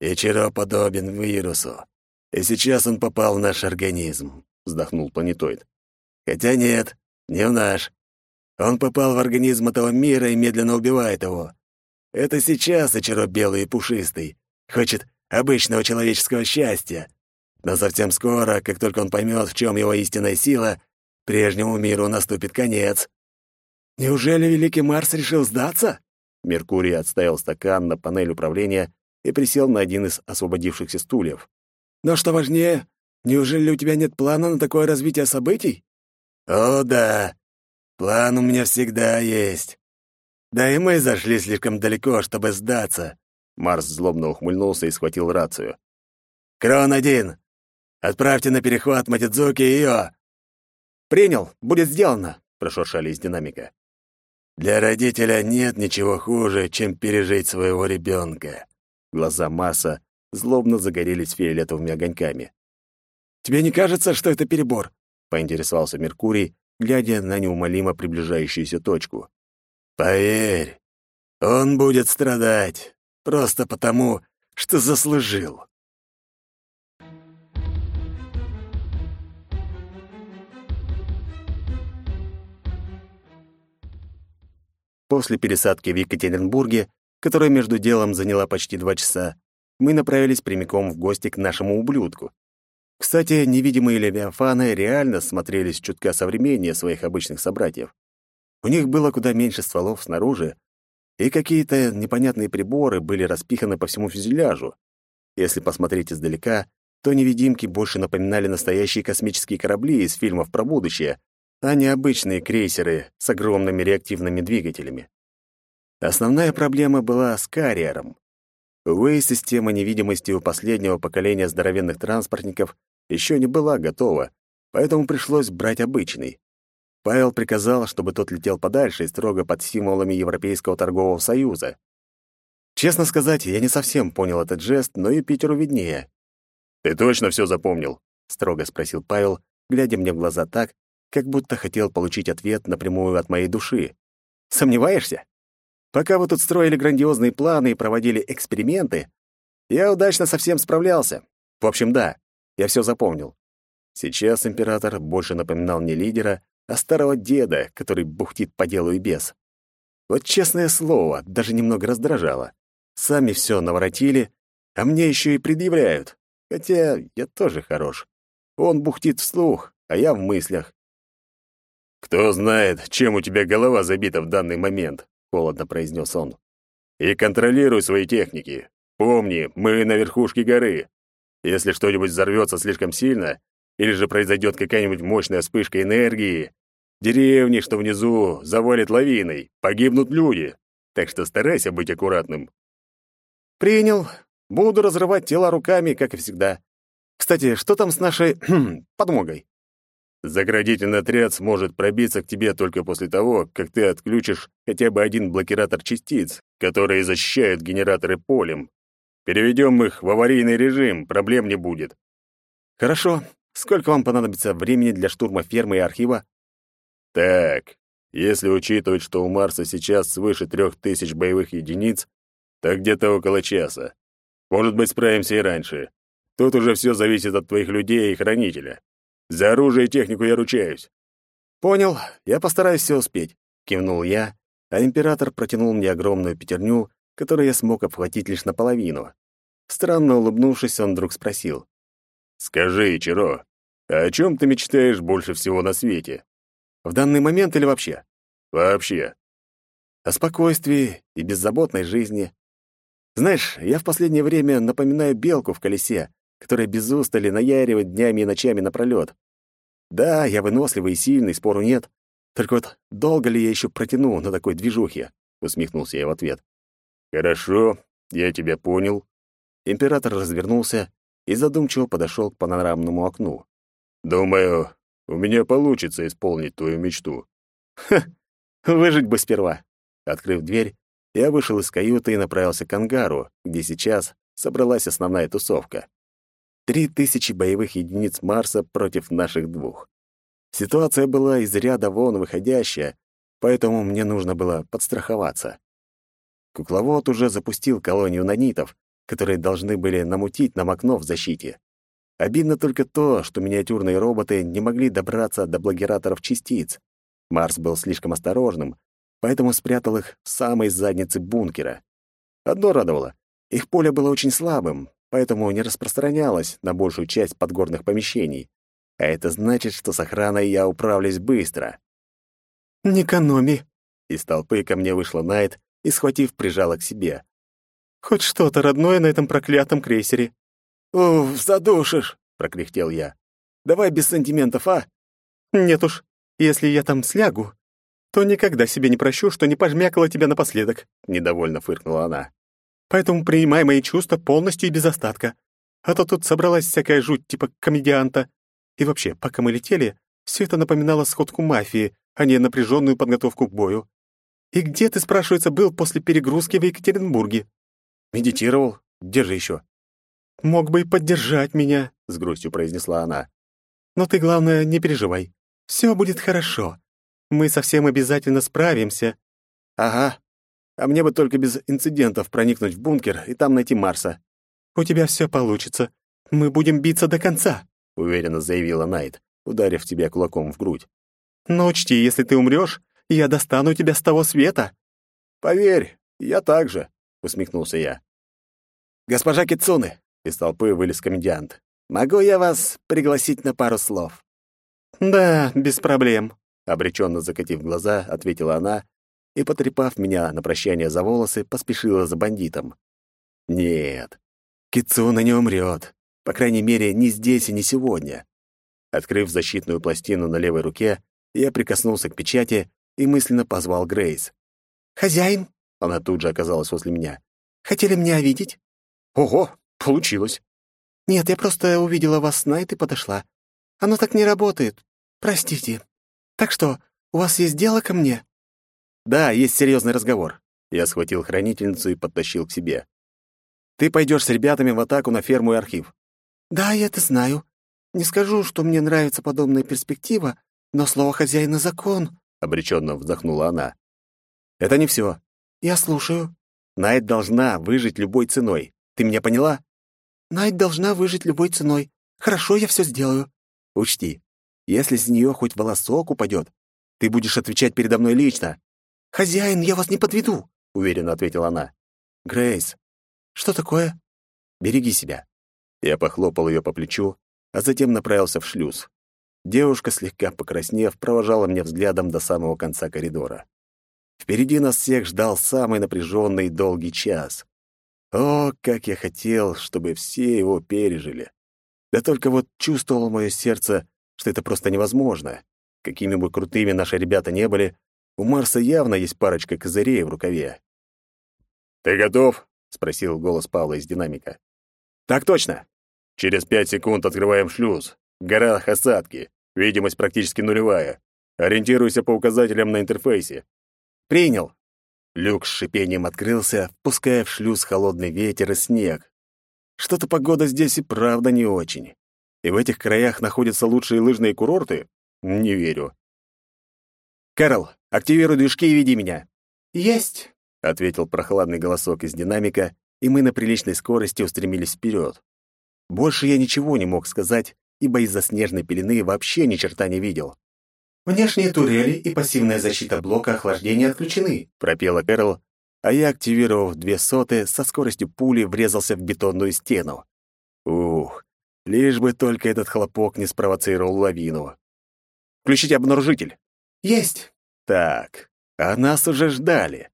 «Ичиро подобен вирусу. И сейчас он попал в наш организм», — вздохнул планетоид. «Хотя нет, не в наш. Он попал в организм этого мира и медленно убивает его. Это сейчас Ичиро белый и пушистый. Хочет обычного человеческого счастья. Но совсем скоро, как только он поймет, в чем его истинная сила, Прежнему миру наступит конец. Неужели Великий Марс решил сдаться? Меркурий отставил стакан на панель управления и присел на один из освободившихся стульев. Но что важнее, неужели у тебя нет плана на такое развитие событий? О, да. План у меня всегда есть. Да и мы зашли слишком далеко, чтобы сдаться. Марс злобно ухмыльнулся и схватил рацию. «Крон-1! Отправьте на перехват Матидзуки и Ио! «Принял, будет сделано», — прошуршали из динамика. «Для родителя нет ничего хуже, чем пережить своего ребенка. Глаза Марса злобно загорелись фиолетовыми огоньками. «Тебе не кажется, что это перебор?» — поинтересовался Меркурий, глядя на неумолимо приближающуюся точку. «Поверь, он будет страдать просто потому, что заслужил». После пересадки в Екатеринбурге, которая между делом заняла почти два часа, мы направились прямиком в гости к нашему ублюдку. Кстати, невидимые левиафаны реально смотрелись чутка современнее своих обычных собратьев. У них было куда меньше стволов снаружи, и какие-то непонятные приборы были распиханы по всему фюзеляжу. Если посмотреть издалека, то невидимки больше напоминали настоящие космические корабли из фильмов про будущее, а не обычные крейсеры с огромными реактивными двигателями. Основная проблема была с карьером. Увы, система невидимости у последнего поколения здоровенных транспортников еще не была готова, поэтому пришлось брать обычный. Павел приказал, чтобы тот летел подальше и строго под символами Европейского торгового союза. Честно сказать, я не совсем понял этот жест, но и Питеру виднее. «Ты точно все запомнил?» — строго спросил Павел, глядя мне в глаза так, как будто хотел получить ответ напрямую от моей души. Сомневаешься? Пока вы тут строили грандиозные планы и проводили эксперименты, я удачно со всем справлялся. В общем, да, я все запомнил. Сейчас император больше напоминал не лидера, а старого деда, который бухтит по делу и без. Вот честное слово, даже немного раздражало. Сами все наворотили, а мне еще и предъявляют. Хотя я тоже хорош. Он бухтит вслух, а я в мыслях. «Кто знает, чем у тебя голова забита в данный момент», — холодно произнес он. «И контролируй свои техники. Помни, мы на верхушке горы. Если что-нибудь взорвется слишком сильно, или же произойдет какая-нибудь мощная вспышка энергии, деревни, что внизу, завалит лавиной, погибнут люди. Так что старайся быть аккуратным». «Принял. Буду разрывать тела руками, как и всегда. Кстати, что там с нашей (clears throat) подмогой?» Заградительный отряд сможет пробиться к тебе только после того, как ты отключишь хотя бы один блокиратор частиц, которые защищают генераторы полем. Переведем их в аварийный режим, проблем не будет. Хорошо. Сколько вам понадобится времени для штурма фермы и архива? Так, если учитывать, что у Марса сейчас свыше трех тысяч боевых единиц, то где-то около часа. Может быть, справимся и раньше. Тут уже все зависит от твоих людей и хранителя. За оружие и технику я ручаюсь. Понял, я постараюсь все успеть, кивнул я, а император протянул мне огромную пятерню, которую я смог обхватить лишь наполовину. Странно улыбнувшись, он вдруг спросил: "Скажи, Чиро, «А о чем ты мечтаешь больше всего на свете? В данный момент или вообще?» «Вообще». «О спокойствии и беззаботной жизни. Знаешь, я в последнее время напоминаю белку в колесе, которая без устали наяривает днями и ночами напролёт. Да, я выносливый и сильный, спору нет. Только вот долго ли я еще протяну на такой движухе?» — усмехнулся я в ответ. «Хорошо, я тебя понял». Император развернулся и задумчиво подошел к панорамному окну. «Думаю, у меня получится исполнить твою мечту». «Ха, выжить бы сперва». Открыв дверь, я вышел из каюты и направился к ангару, где сейчас собралась основная тусовка. Три тысячи боевых единиц Марса против наших двух. Ситуация была из ряда вон выходящая, поэтому мне нужно было подстраховаться. Кукловод уже запустил колонию нанитов, которые должны были намутить нам окно в защите. Обидно только то, что миниатюрные роботы не могли добраться до благераторов частиц. Марс был слишком осторожным, поэтому спрятал их в самой заднице бункера. Одно радовало — их поле было очень слабым, поэтому не распространялось на большую часть подгорных помещений. А это значит, что с охраной я управлюсь быстро. «Не экономи!» Из толпы ко мне вышла Найт и, схватив, прижала к себе. «Хоть что-то родное на этом проклятом крейсере». «Уф, задушишь!» — прокряхтел я. «Давай без сантиментов, а?» «Нет уж, если я там слягу, то никогда себе не прощу, что не пожмякала тебя напоследок», — недовольно фыркнула она. «Поэтому принимай мои чувства полностью и без остатка. А то тут собралась всякая жуть типа комедианта. И вообще, пока мы летели, все это напоминало сходку мафии, а не напряженную подготовку к бою. И где ты, спрашивается, был после перегрузки в Екатеринбурге? Медитировал. Где же еще? Мог бы и поддержать меня, с грустью произнесла она. Но ты, главное, не переживай. Все будет хорошо. Мы совсем обязательно справимся. Ага. А мне бы только без инцидентов проникнуть в бункер и там найти Марса. У тебя все получится. Мы будем биться до конца, уверенно заявила Найт, ударив тебя кулаком в грудь. Но учти, если ты умрешь, я достану тебя с того света. Поверь, я так же, усмехнулся я. Госпожа Кицуны, из толпы вылез комедиант. Могу я вас пригласить на пару слов? Да, без проблем, обреченно закатив глаза, ответила она и, потрепав меня на прощание за волосы, поспешила за бандитом. Нет, Кицуна не умрет. По крайней мере, не здесь и не сегодня. Открыв защитную пластину на левой руке, я прикоснулся к печати и мысленно позвал Грейс. «Хозяин?» Она тут же оказалась возле меня. «Хотели меня видеть?» «Ого, получилось!» «Нет, я просто увидела вас Найт и подошла. Оно так не работает. Простите. Так что, у вас есть дело ко мне?» «Да, есть серьезный разговор». Я схватил хранительницу и подтащил к себе. «Ты пойдешь с ребятами в атаку на ферму и архив». «Да, я это знаю. Не скажу, что мне нравится подобная перспектива, но слово хозяина — закон», — обреченно вздохнула она. «Это не все. Я слушаю». Найт должна выжить любой ценой. Ты меня поняла?» «Найт должна выжить любой ценой. Хорошо, я все сделаю». «Учти, если с нее хоть волосок упадет, ты будешь отвечать передо мной лично». «Хозяин, я вас не подведу», — уверенно ответила она. «Грейс». «Что такое?» «Береги себя». Я похлопал ее по плечу, а затем направился в шлюз. Девушка, слегка покраснев, провожала меня взглядом до самого конца коридора. Впереди нас всех ждал самый напряженный и долгий час. О, как я хотел, чтобы все его пережили. Да только вот чувствовало мое сердце, что это просто невозможно. Какими бы крутыми наши ребята не были, у Марса явно есть парочка козырей в рукаве. «Ты готов?» — спросил голос Павла из динамика. «Так точно. Через пять секунд открываем шлюз горах осадки. Видимость практически нулевая. Ориентируйся по указателям на интерфейсе. Принял. Люк с шипением открылся, впуская в шлюз холодный ветер и снег. Что-то погода здесь и правда не очень. И в этих краях находятся лучшие лыжные курорты? Не верю. «Кэрол, активируй движки и веди меня». «Есть», — ответил прохладный голосок из динамика, и мы на приличной скорости устремились вперед. Больше я ничего не мог сказать, ибо из-за снежной пелены вообще ни черта не видел. «Внешние турели и пассивная защита блока охлаждения отключены», — пропела Кэрол, а я, активировав две соты, со скоростью пули врезался в бетонную стену. Ух, Лишь бы только этот хлопок не спровоцировал лавину. «Включите обнаружитель!» «Есть!» «Так, а нас уже ждали.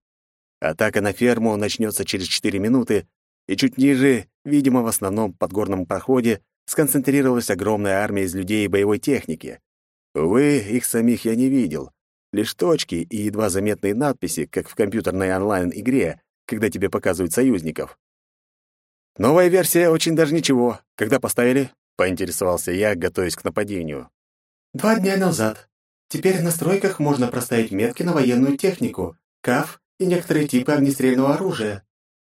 Атака на ферму начнется через четыре минуты, и чуть ниже, видимо, в основном подгорном проходе, сконцентрировалась огромная армия из людей и боевой техники. Увы, их самих я не видел. Лишь точки и едва заметные надписи, как в компьютерной онлайн-игре, когда тебе показывают союзников. «Новая версия очень даже ничего. Когда поставили?» — поинтересовался я, готовясь к нападению. «Два дня назад. Теперь в настройках можно проставить метки на военную технику, КАФ и некоторые типы огнестрельного оружия».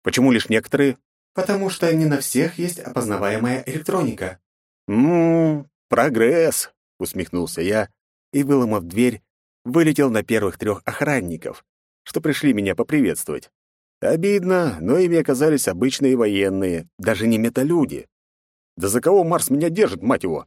«Почему лишь некоторые?» «Потому что не на всех есть опознаваемая электроника». «Ммм, прогресс!» — усмехнулся я и, выломав дверь, вылетел на первых трех охранников, что пришли меня поприветствовать. Обидно, но ими оказались обычные военные, даже не металюди. Да за кого Марс меня держит, мать его?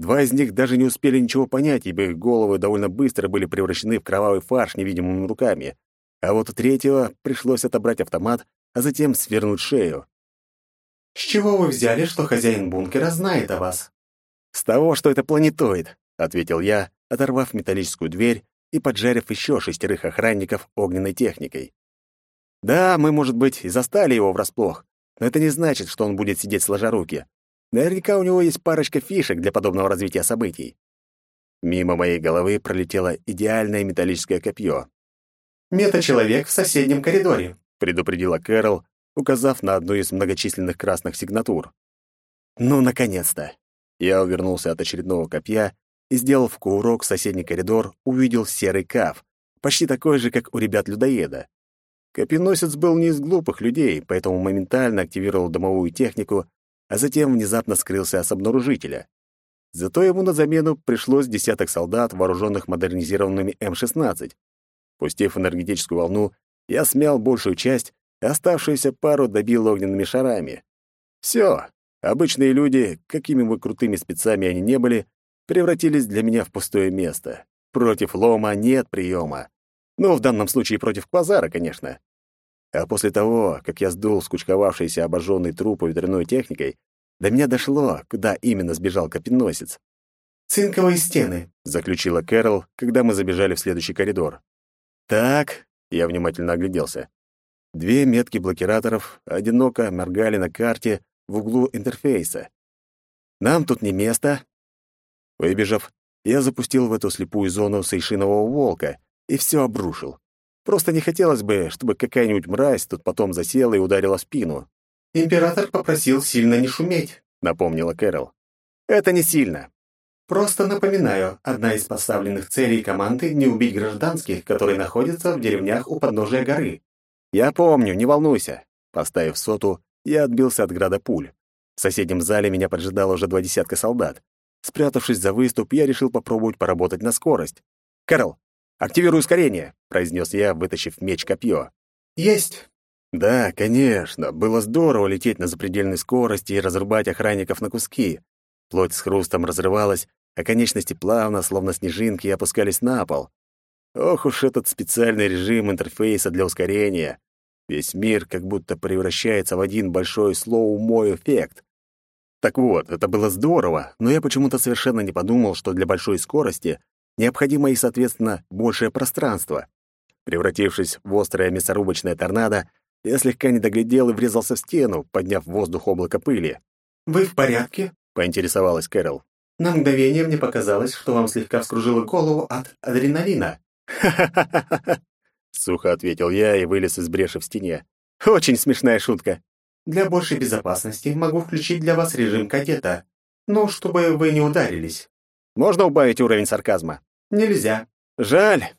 Два из них даже не успели ничего понять, ибо их головы довольно быстро были превращены в кровавый фарш невидимыми руками. А вот у третьего пришлось отобрать автомат, а затем свернуть шею. «С чего вы взяли, что хозяин бункера знает о вас?» «С того, что это планетоид», — ответил я, оторвав металлическую дверь и поджарив еще шестерых охранников огненной техникой. Да, мы, может быть, и застали его врасплох, но это не значит, что он будет сидеть сложа руки. Наверняка у него есть парочка фишек для подобного развития событий. Мимо моей головы пролетело идеальное металлическое копье. «Мета-человек в соседнем коридоре», — предупредила Кэрол, указав на одну из многочисленных красных сигнатур. «Ну, наконец-то!» Я увернулся от очередного копья и, сделав кувырок в соседний коридор, увидел серый каф, почти такой же, как у ребят-людоеда. Копьеносец был не из глупых людей, поэтому моментально активировал домовую технику, а затем внезапно скрылся с обнаружителя. Зато ему на замену пришлось десяток солдат, вооруженных модернизированными М-16. Пустив энергетическую волну, я смял большую часть, а оставшуюся пару добил огненными шарами. Все, обычные люди, какими бы крутыми спецами они не были, превратились для меня в пустое место. Против лома нет приема. Ну, в данном случае против квазара, конечно. А после того, как я сдул скучковавшийся обожженный труп ветряной техникой, до меня дошло, куда именно сбежал копеносец. «Цинковые стены», — заключила Кэрол, когда мы забежали в следующий коридор. «Так», — я внимательно огляделся. Две метки блокираторов одиноко моргали на карте в углу интерфейса. «Нам тут не место, Выбежав, я запустил в эту слепую зону сейшинового волка и все обрушил. Просто не хотелось бы, чтобы какая-нибудь мразь тут потом засела и ударила спину. «Император попросил сильно не шуметь», — напомнила Кэрол. «Это не сильно». «Просто напоминаю, одна из поставленных целей команды — не убить гражданских, которые находятся в деревнях у подножия горы». «Я помню, не волнуйся». Поставив соту, я отбился от града пуль. В соседнем зале меня поджидало уже два десятка солдат. Спрятавшись за выступ, я решил попробовать поработать на скорость. «Кэрол, активируй ускорение», — произнес я, вытащив меч-копье. «Есть». Да, конечно, было здорово лететь на запредельной скорости и разрубать охранников на куски. Плоть с хрустом разрывалась, а конечности плавно, словно снежинки, опускались на пол. Ох уж этот специальный режим интерфейса для ускорения. Весь мир как будто превращается в один большой слоу-мо эффект. Так вот, это было здорово, но я почему-то совершенно не подумал, что для большой скорости необходимо и, соответственно, большее пространство. Превратившись в острое мясорубочное торнадо, я слегка не доглядел и врезался в стену, подняв в воздух облако пыли. «Вы в порядке?» — поинтересовалась Кэрол. «На мгновение мне показалось, что вам слегка вскружило голову от адреналина». «Ха-ха-ха-ха!» (laughs) — сухо ответил я и вылез из бреши в стене. «Очень смешная шутка». Для большей безопасности могу включить для вас режим кадета. Ну, чтобы вы не ударились. Можно убавить уровень сарказма? Нельзя. Жаль.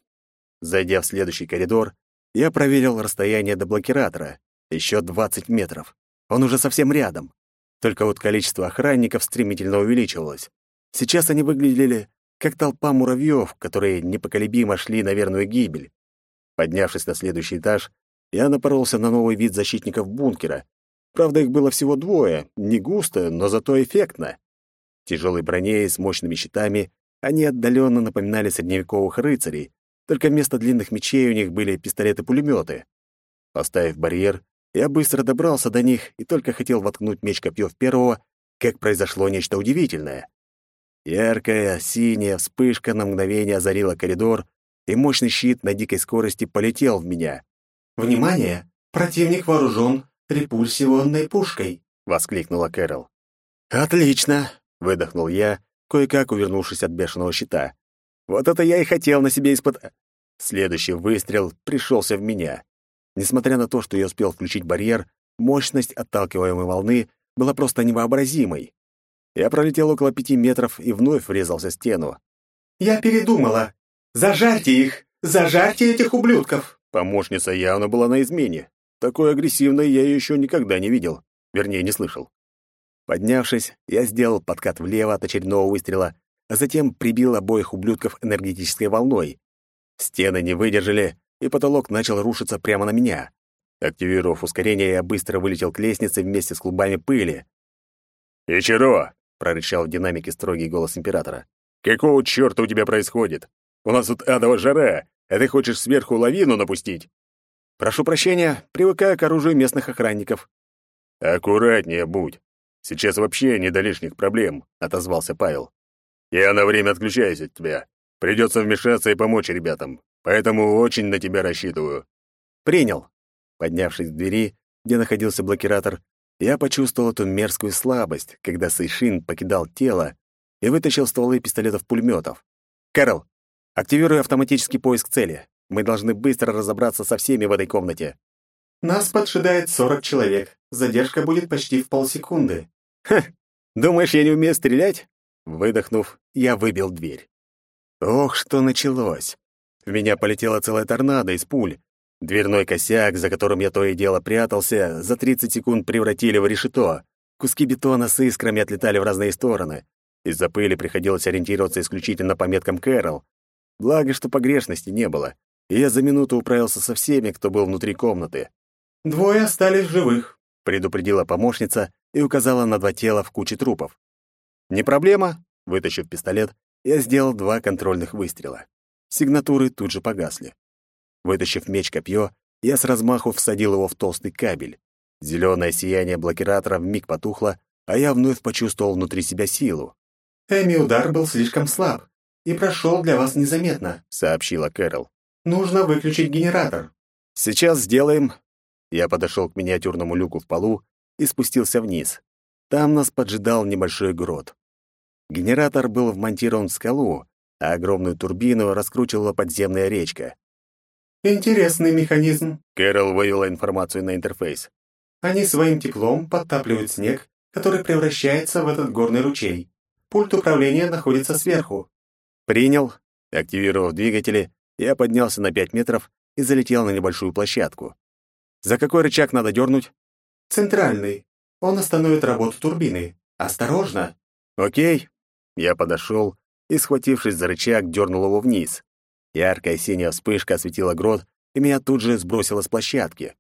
Зайдя в следующий коридор, я проверил расстояние до блокиратора. Еще 20 метров. Он уже совсем рядом. Только вот количество охранников стремительно увеличивалось. Сейчас они выглядели как толпа муравьев, которые непоколебимо шли на верную гибель. Поднявшись на следующий этаж, я напоролся на новый вид защитников бункера, Правда, их было всего двое, не густо, но зато эффектно. Тяжелой броне и с мощными щитами они отдаленно напоминали средневековых рыцарей, только вместо длинных мечей у них были пистолеты-пулеметы. Поставив барьер, я быстро добрался до них и только хотел воткнуть меч-копье в первого, как произошло нечто удивительное. Яркая синяя вспышка на мгновение озарила коридор, и мощный щит на дикой скорости полетел в меня. «Внимание! Противник вооружен репульсионной пушкой!» — воскликнула Кэрол. «Отлично!» — выдохнул я, кое-как увернувшись от бешеного щита. «Вот это я и хотел на себе испыт...» Следующий выстрел пришелся в меня. Несмотря на то, что я успел включить барьер, мощность отталкиваемой волны была просто невообразимой. Я пролетел около пяти метров и вновь врезался в стену. «Я передумала! Зажарьте их! Зажарьте этих ублюдков!» Помощница явно была на измене. Такой агрессивной я ее еще никогда не видел. Вернее, не слышал. Поднявшись, я сделал подкат влево от очередного выстрела, а затем прибил обоих ублюдков энергетической волной. Стены не выдержали, и потолок начал рушиться прямо на меня. Активировав ускорение, я быстро вылетел к лестнице вместе с клубами пыли. «Ичиро!» — прорычал в динамике строгий голос императора. «Какого чёрта у тебя происходит? У нас тут адова жара, а ты хочешь сверху лавину напустить?» «Прошу прощения, привыкаю к оружию местных охранников». «Аккуратнее будь. Сейчас вообще не до лишних проблем», — отозвался Павел. «Я на время отключаюсь от тебя. Придется вмешаться и помочь ребятам, поэтому очень на тебя рассчитываю». «Принял». Поднявшись к двери, где находился блокиратор, я почувствовал эту мерзкую слабость, когда Сейшин покидал тело и вытащил стволы пистолетов-пулеметов. «Кэрол, активируй автоматический поиск цели. Мы должны быстро разобраться со всеми в этой комнате». «Нас поджидает сорок человек. Задержка будет почти в полсекунды». «Ха! Думаешь, я не умею стрелять?» Выдохнув, я выбил дверь. Ох, что началось! В меня полетела целая торнадо из пуль, Дверной косяк, за которым я то и дело прятался, за 30 секунд превратили в решето. Куски бетона с искрами отлетали в разные стороны. Из-за пыли приходилось ориентироваться исключительно по меткам Кэрол. Благо, что погрешности не было, и я за минуту управился со всеми, кто был внутри комнаты. «Двое остались живых», — предупредила помощница и указала на два тела в куче трупов. «Не проблема», — вытащив пистолет, я сделал два контрольных выстрела. Сигнатуры тут же погасли. Вытащив меч-копье, я с размаху всадил его в толстый кабель. Зеленое сияние блокиратора вмиг потухло, а я вновь почувствовал внутри себя силу. «Эми удар был слишком слаб и прошел для вас незаметно», — сообщила Кэрол. «Нужно выключить генератор». «Сейчас сделаем». Я подошел к миниатюрному люку в полу и спустился вниз. Там нас поджидал небольшой грот. Генератор был вмонтирован в скалу, а огромную турбину раскручивала подземная речка. Интересный механизм. Кэрол вывела информацию на интерфейс. Они своим теплом подтапливают снег, который превращается в этот горный ручей. Пульт управления находится сверху. Принял. Активировав двигатели, я поднялся на 5 метров и залетел на небольшую площадку. За какой рычаг надо дернуть? Центральный. Он остановит работу турбины. Осторожно. Окей. Я подошел и, схватившись за рычаг, дернул его вниз. Яркая синяя вспышка осветила грот, и меня тут же сбросило с площадки.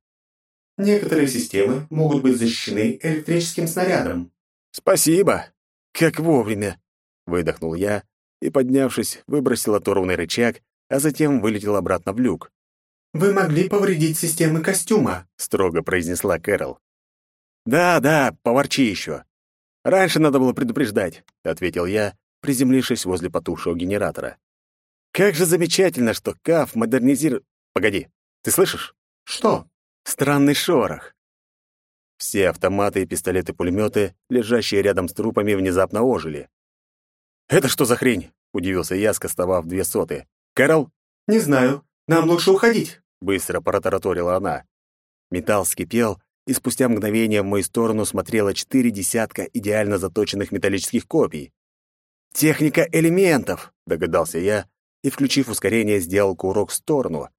Некоторые системы могут быть защищены электрическим снарядом. Спасибо. Как вовремя. Выдохнул я и, поднявшись, выбросил оторванный рычаг, а затем вылетел обратно в люк. «Вы могли повредить системы костюма», — строго произнесла Кэрол. «Да, да, поворчи еще. Раньше надо было предупреждать», — ответил я, приземлившись возле потухшего генератора. Как же замечательно, что КАФ модернизирует... Погоди, ты слышишь? Что? Странный шорох. Все автоматы и пистолеты-пулеметы, лежащие рядом с трупами, внезапно ожили. «Это что за хрень?» — удивился я, скостовав две соты. «Кэрол?» «Не знаю. Нам лучше уходить», — быстро протараторила она. Металл скипел, и спустя мгновение в мою сторону смотрело четыре десятка идеально заточенных металлических копий. «Техника элементов», — догадался я, и, включив ускорение, сделал курок в сторону.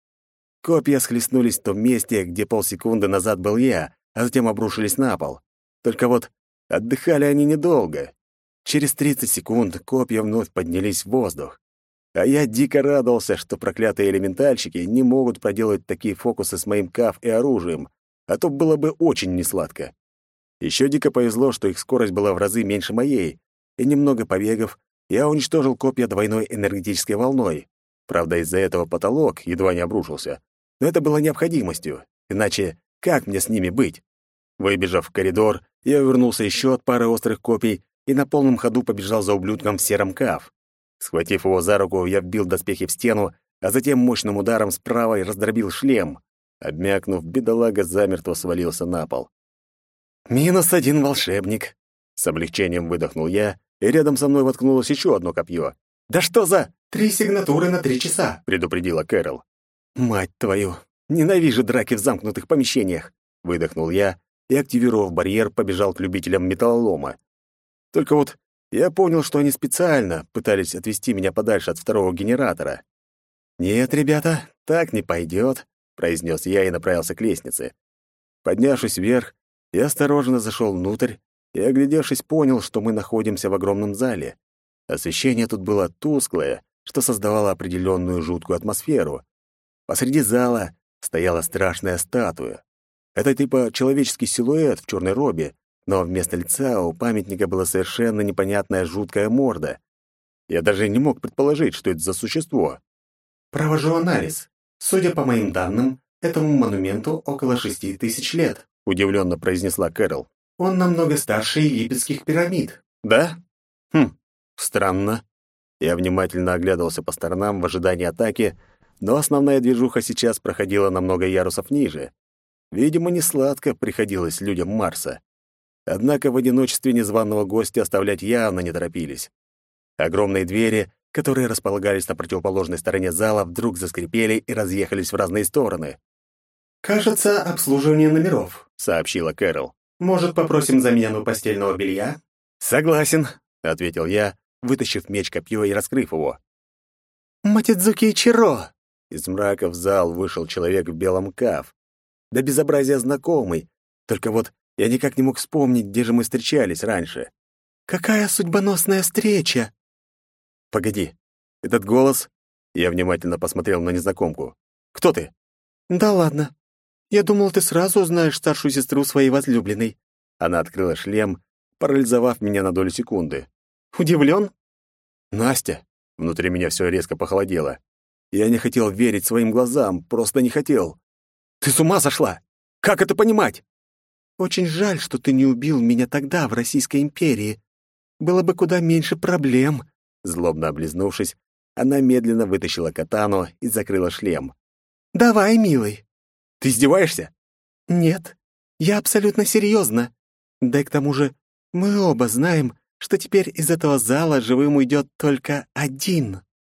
Копья схлестнулись в том месте, где полсекунды назад был я, а затем обрушились на пол. Только вот отдыхали они недолго. Через 30 секунд копья вновь поднялись в воздух. А я дико радовался, что проклятые элементальщики не могут проделать такие фокусы с моим каф и оружием, а то было бы очень несладко. Еще дико повезло, что их скорость была в разы меньше моей, и немного побегов, я уничтожил копья двойной энергетической волной. Правда, из-за этого потолок едва не обрушился. Но это было необходимостью. Иначе как мне с ними быть? Выбежав в коридор, я вернулся еще от пары острых копий и на полном ходу побежал за ублюдком в сером каф. Схватив его за руку, я вбил доспехи в стену, а затем мощным ударом справа раздробил шлем. Обмякнув, бедолага замертво свалился на пол. «Минус один волшебник!» С облегчением выдохнул я, и рядом со мной воткнулось еще одно копье. «Да что за...» «Три сигнатуры на три часа», — предупредила Кэрол. «Мать твою! Ненавижу драки в замкнутых помещениях!» — выдохнул я и, активировав барьер, побежал к любителям металлолома. Только вот я понял, что они специально пытались отвести меня подальше от второго генератора. «Нет, ребята, так не пойдет», — произнес я и направился к лестнице. Поднявшись вверх, я осторожно зашел внутрь и, оглядевшись, понял, что мы находимся в огромном зале. Освещение тут было тусклое, что создавало определенную жуткую атмосферу. Посреди зала стояла страшная статуя. Это типа человеческий силуэт в черной робе, но вместо лица у памятника была совершенно непонятная жуткая морда. Я даже не мог предположить, что это за существо. «Провожу анализ. Судя по моим данным, этому монументу около шести тысяч лет», — удивленно произнесла Кэрол. «Он намного старше египетских пирамид». «Да? Хм, странно». Я внимательно оглядывался по сторонам в ожидании атаки, но основная движуха сейчас проходила на много ярусов ниже. Видимо, не сладко приходилось людям Марса. Однако в одиночестве незваного гостя оставлять явно не торопились. Огромные двери, которые располагались на противоположной стороне зала, вдруг заскрипели и разъехались в разные стороны. «Кажется, обслуживание номеров», — сообщила Кэрол. «Может, попросим замену постельного белья?» «Согласен», — ответил я, вытащив меч-копье и раскрыв его. «Матидзуки Чиро!» Из мрака в зал вышел человек в белом каф. Да безобразия знакомый, только вот я никак не мог вспомнить, где же мы встречались раньше. «Какая судьбоносная встреча!» «Погоди, этот голос...» Я внимательно посмотрел на незнакомку. «Кто ты?» «Да ладно. Я думал, ты сразу узнаешь старшую сестру своей возлюбленной». Она открыла шлем, парализовав меня на долю секунды. «Удивлен?» «Настя!» Внутри меня все резко похолодело. Я не хотел верить своим глазам, просто не хотел. «Ты с ума сошла? Как это понимать?» Очень жаль, что ты не убил меня тогда в Российской империи. Было бы куда меньше проблем». Злобно облизнувшись, она медленно вытащила катану и закрыла шлем. «Давай, милый». «Ты издеваешься?» «Нет, я абсолютно серьезно. Да и к тому же мы оба знаем, что теперь из этого зала живым уйдет только один».